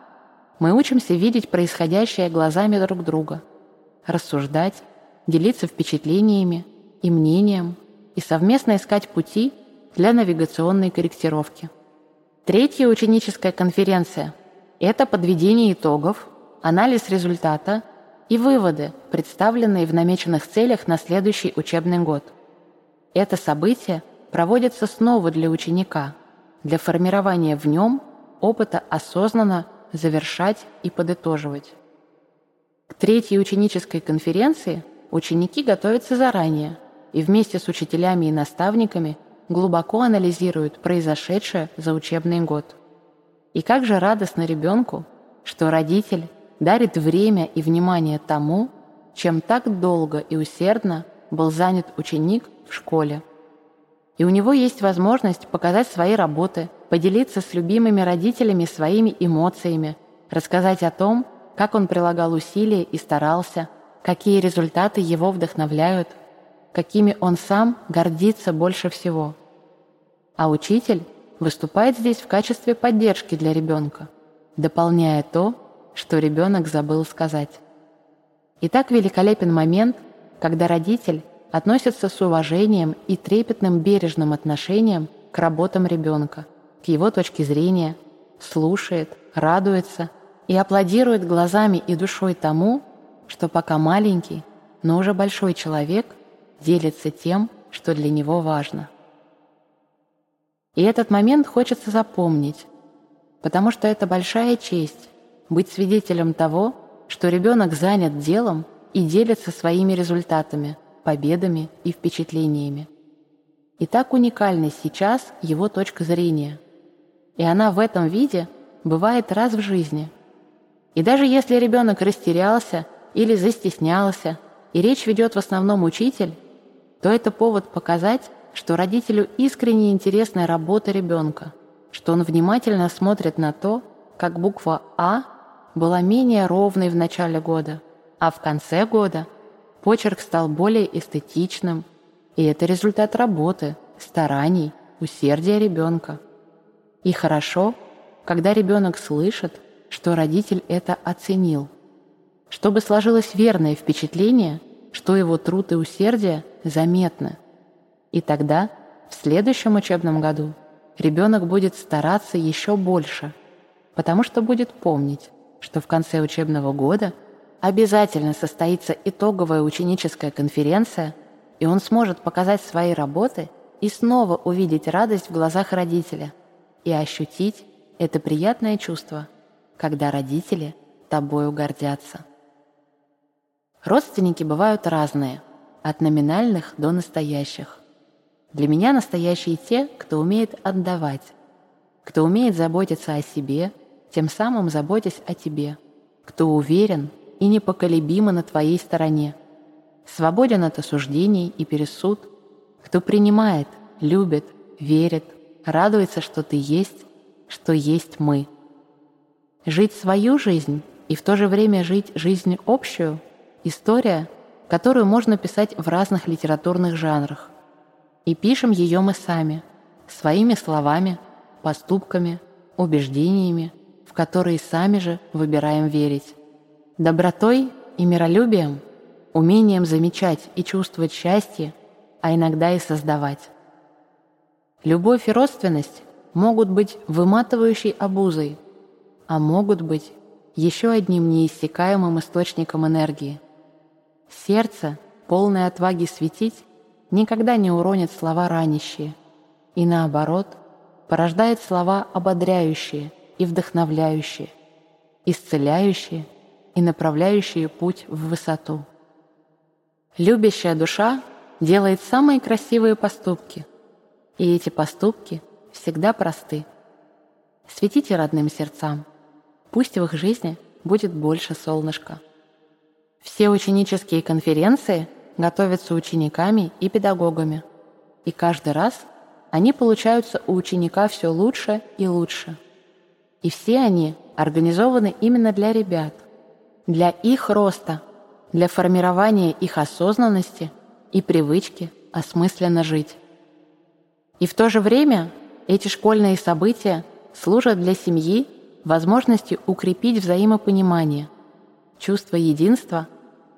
мы учимся видеть происходящее глазами друг друга, рассуждать, делиться впечатлениями и мнением и совместно искать пути для навигационной корректировки. Третья ученическая конференция – это подведение итогов, анализ результата и выводы, представленные в намеченных целях на следующий учебный год. Это событие проводится снова для ученика, для формирования в нем опыта осознанно завершать и подытоживать. К третьей ученической конференции ученики готовятся заранее и вместе с учителями и наставниками глубоко анализируют произошедшее за учебный год. И как же радостно ребенку, что родитель дарит время и внимание тому, чем так долго и усердно был занят ученик в школе. И у него есть возможность показать свои работы, поделиться с любимыми родителями своими эмоциями, рассказать о том, как он прилагал усилия и старался, какие результаты его вдохновляют, какими он сам гордится больше всего. А учитель выступает здесь в качестве поддержки для ребенка, дополняя то, что ребенок забыл сказать. И так великолепен момент, когда родитель относится с уважением и трепетным бережным отношением к работам ребенка, к его точке зрения, слушает, радуется и аплодирует глазами и душой тому, что пока маленький, но уже большой человек делится тем, что для него важно. И этот момент хочется запомнить, потому что это большая честь быть свидетелем того, что ребенок занят делом и делится своими результатами, победами и впечатлениями. И так уникальна сейчас его точка зрения. И она в этом виде бывает раз в жизни. И даже если ребенок растерялся или застеснялся, и речь ведет в основном учитель, то это повод показать, что родителю искренне интересна работа ребенка, что он внимательно смотрит на то, как буква «А» была менее ровной в начале года, а в конце года почерк стал более эстетичным, и это результат работы, стараний, усердия ребенка. И хорошо, когда ребенок слышит, что родитель это оценил, чтобы сложилось верное впечатление, что его труд и усердие заметны. И тогда, в следующем учебном году, ребенок будет стараться еще больше, потому что будет помнить, что в конце учебного года обязательно состоится итоговая ученическая конференция, и он сможет показать свои работы и снова увидеть радость в глазах родителя и ощутить это приятное чувство, когда родители тобою гордятся. Родственники бывают разные, от номинальных до настоящих. Для меня настоящие те, кто умеет отдавать, кто умеет заботиться о себе, тем самым заботясь о тебе, кто уверен и непоколебимо на твоей стороне, свободен от осуждений и пересуд, кто принимает, любит, верит, радуется, что ты есть, что есть мы. Жить свою жизнь и в то же время жить жизнь общую – история, которую можно писать в разных литературных жанрах. И пишем ее мы сами, своими словами, поступками, убеждениями, в которые сами же выбираем верить. Добротой и миролюбием, умением замечать и чувствовать счастье, а иногда и создавать. Любовь и родственность могут быть выматывающей обузой, а могут быть еще одним неиссякаемым источником энергии. Сердце, полное отваги светить, никогда не уронит слова ранящие, и наоборот, порождает слова ободряющие, и вдохновляющие, исцеляющие и направляющие путь в высоту. Любящая душа делает самые красивые поступки, и эти поступки всегда просты. Светите родным сердцам, пусть в их жизни будет больше солнышка. Все ученические конференции готовятся учениками и педагогами, и каждый раз они получаются у ученика все лучше и лучше. И все они организованы именно для ребят, для их роста, для формирования их осознанности и привычки осмысленно жить. И в то же время эти школьные события служат для семьи возможностью укрепить взаимопонимание, чувство единства,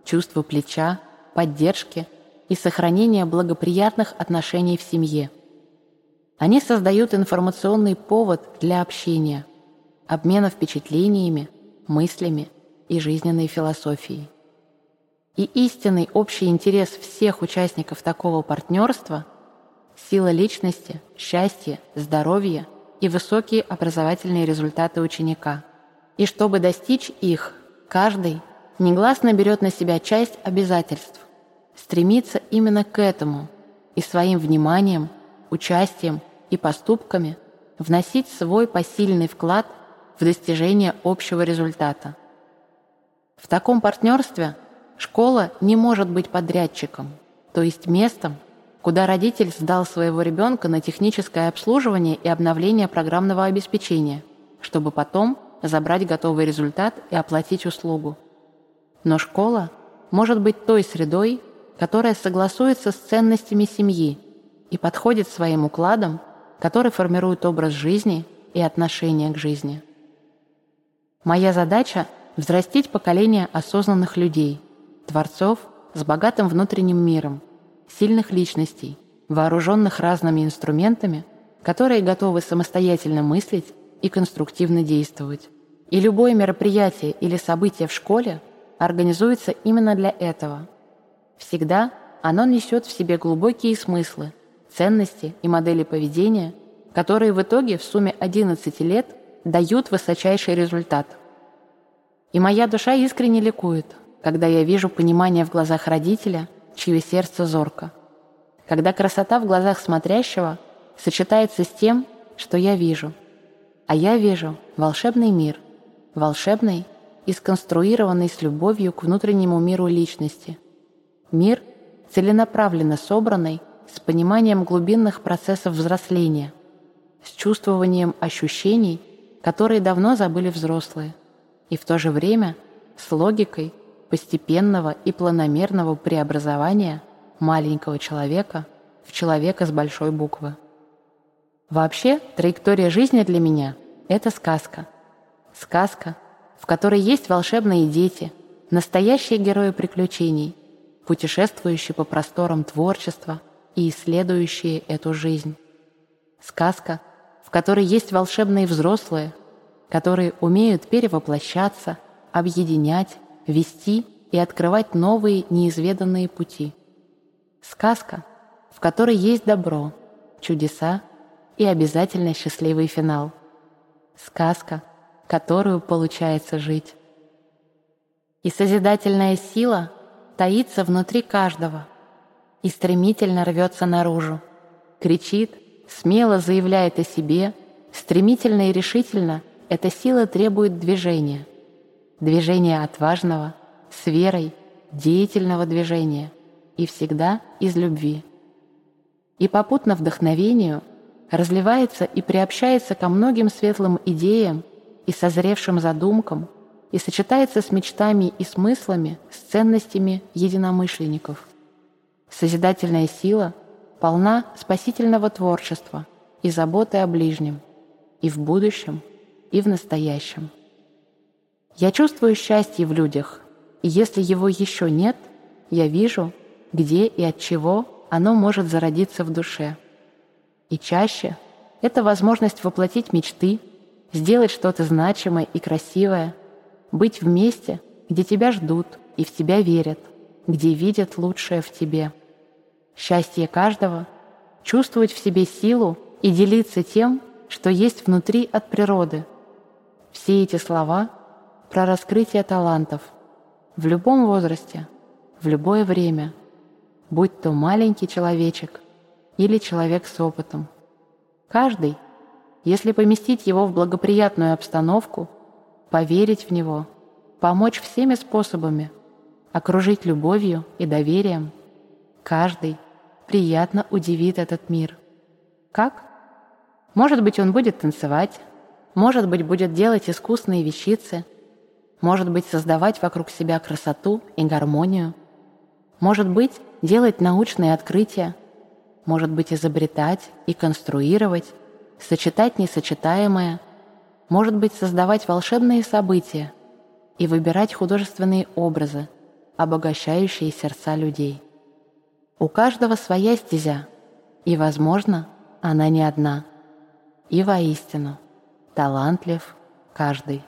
чувство плеча, поддержки и сохранения благоприятных отношений в семье. Они создают информационный повод для общения, обмена впечатлениями, мыслями и жизненной философией. И истинный общий интерес всех участников такого партнерства – сила личности, счастье, здоровье и высокие образовательные результаты ученика. И чтобы достичь их, каждый негласно берет на себя часть обязательств, стремится именно к этому и своим вниманием, участием и поступками вносить свой посильный вклад в достижение общего результата. В таком партнерстве школа не может быть подрядчиком, то есть местом, куда родитель сдал своего ребенка на техническое обслуживание и обновление программного обеспечения, чтобы потом забрать готовый результат и оплатить услугу. Но школа может быть той средой, которая согласуется с ценностями семьи и подходит своим укладом, который формирует образ жизни и отношение к жизни. Моя задача – взрастить поколение осознанных людей, творцов с богатым внутренним миром, сильных личностей, вооруженных разными инструментами, которые готовы самостоятельно мыслить и конструктивно действовать. И любое мероприятие или событие в школе организуется именно для этого. Всегда оно несет в себе глубокие смыслы, ценности и модели поведения, которые в итоге в сумме 11 лет дают высочайший результат. И моя душа искренне ликует, когда я вижу понимание в глазах родителя, чье сердце зорко. Когда красота в глазах смотрящего сочетается с тем, что я вижу. А я вижу волшебный мир, волшебный и сконструированный с любовью к внутреннему миру личности. Мир, целенаправленно собранный с пониманием глубинных процессов взросления, с чувствованием ощущений, которые давно забыли взрослые, и в то же время с логикой постепенного и планомерного преобразования маленького человека в человека с большой буквы. Вообще, траектория жизни для меня — это сказка. Сказка, в которой есть волшебные дети, настоящие герои приключений, путешествующие по просторам творчества и исследующие эту жизнь. Сказка, в которой есть волшебные взрослые, которые умеют перевоплощаться, объединять, вести и открывать новые неизведанные пути. Сказка, в которой есть добро, чудеса и обязательно счастливый финал. Сказка, которую получается жить. И созидательная сила таится внутри каждого и стремительно рвется наружу, кричит, смело заявляет о себе, стремительно и решительно эта сила требует движения. Движения отважного, с верой, деятельного движения и всегда из любви. И попутно вдохновению разливается и приобщается ко многим светлым идеям и созревшим задумкам и сочетается с мечтами и смыслами, с ценностями единомышленников. Созидательная сила полна спасительного творчества и заботы о ближнем, и в будущем, и в настоящем. Я чувствую счастье в людях, и если его еще нет, я вижу, где и от чего оно может зародиться в душе. И чаще это возможность воплотить мечты, сделать что-то значимое и красивое, быть вместе, где тебя ждут и в тебя верят, где видят лучшее в тебе. Счастье каждого — чувствовать в себе силу и делиться тем, что есть внутри от природы, Все эти слова про раскрытие талантов в любом возрасте, в любое время, будь то маленький человечек или человек с опытом. Каждый, если поместить его в благоприятную обстановку, поверить в него, помочь всеми способами, окружить любовью и доверием, каждый приятно удивит этот мир. Как? Может быть, он будет танцевать, может быть, будет делать искусные вещицы, может быть, создавать вокруг себя красоту и гармонию, может быть, делать научные открытия, может быть, изобретать и конструировать, сочетать несочетаемое, может быть, создавать волшебные события и выбирать художественные образы, обогащающие сердца людей. У каждого своя стезя, и, возможно, она не одна. И воистину, талантлив каждый.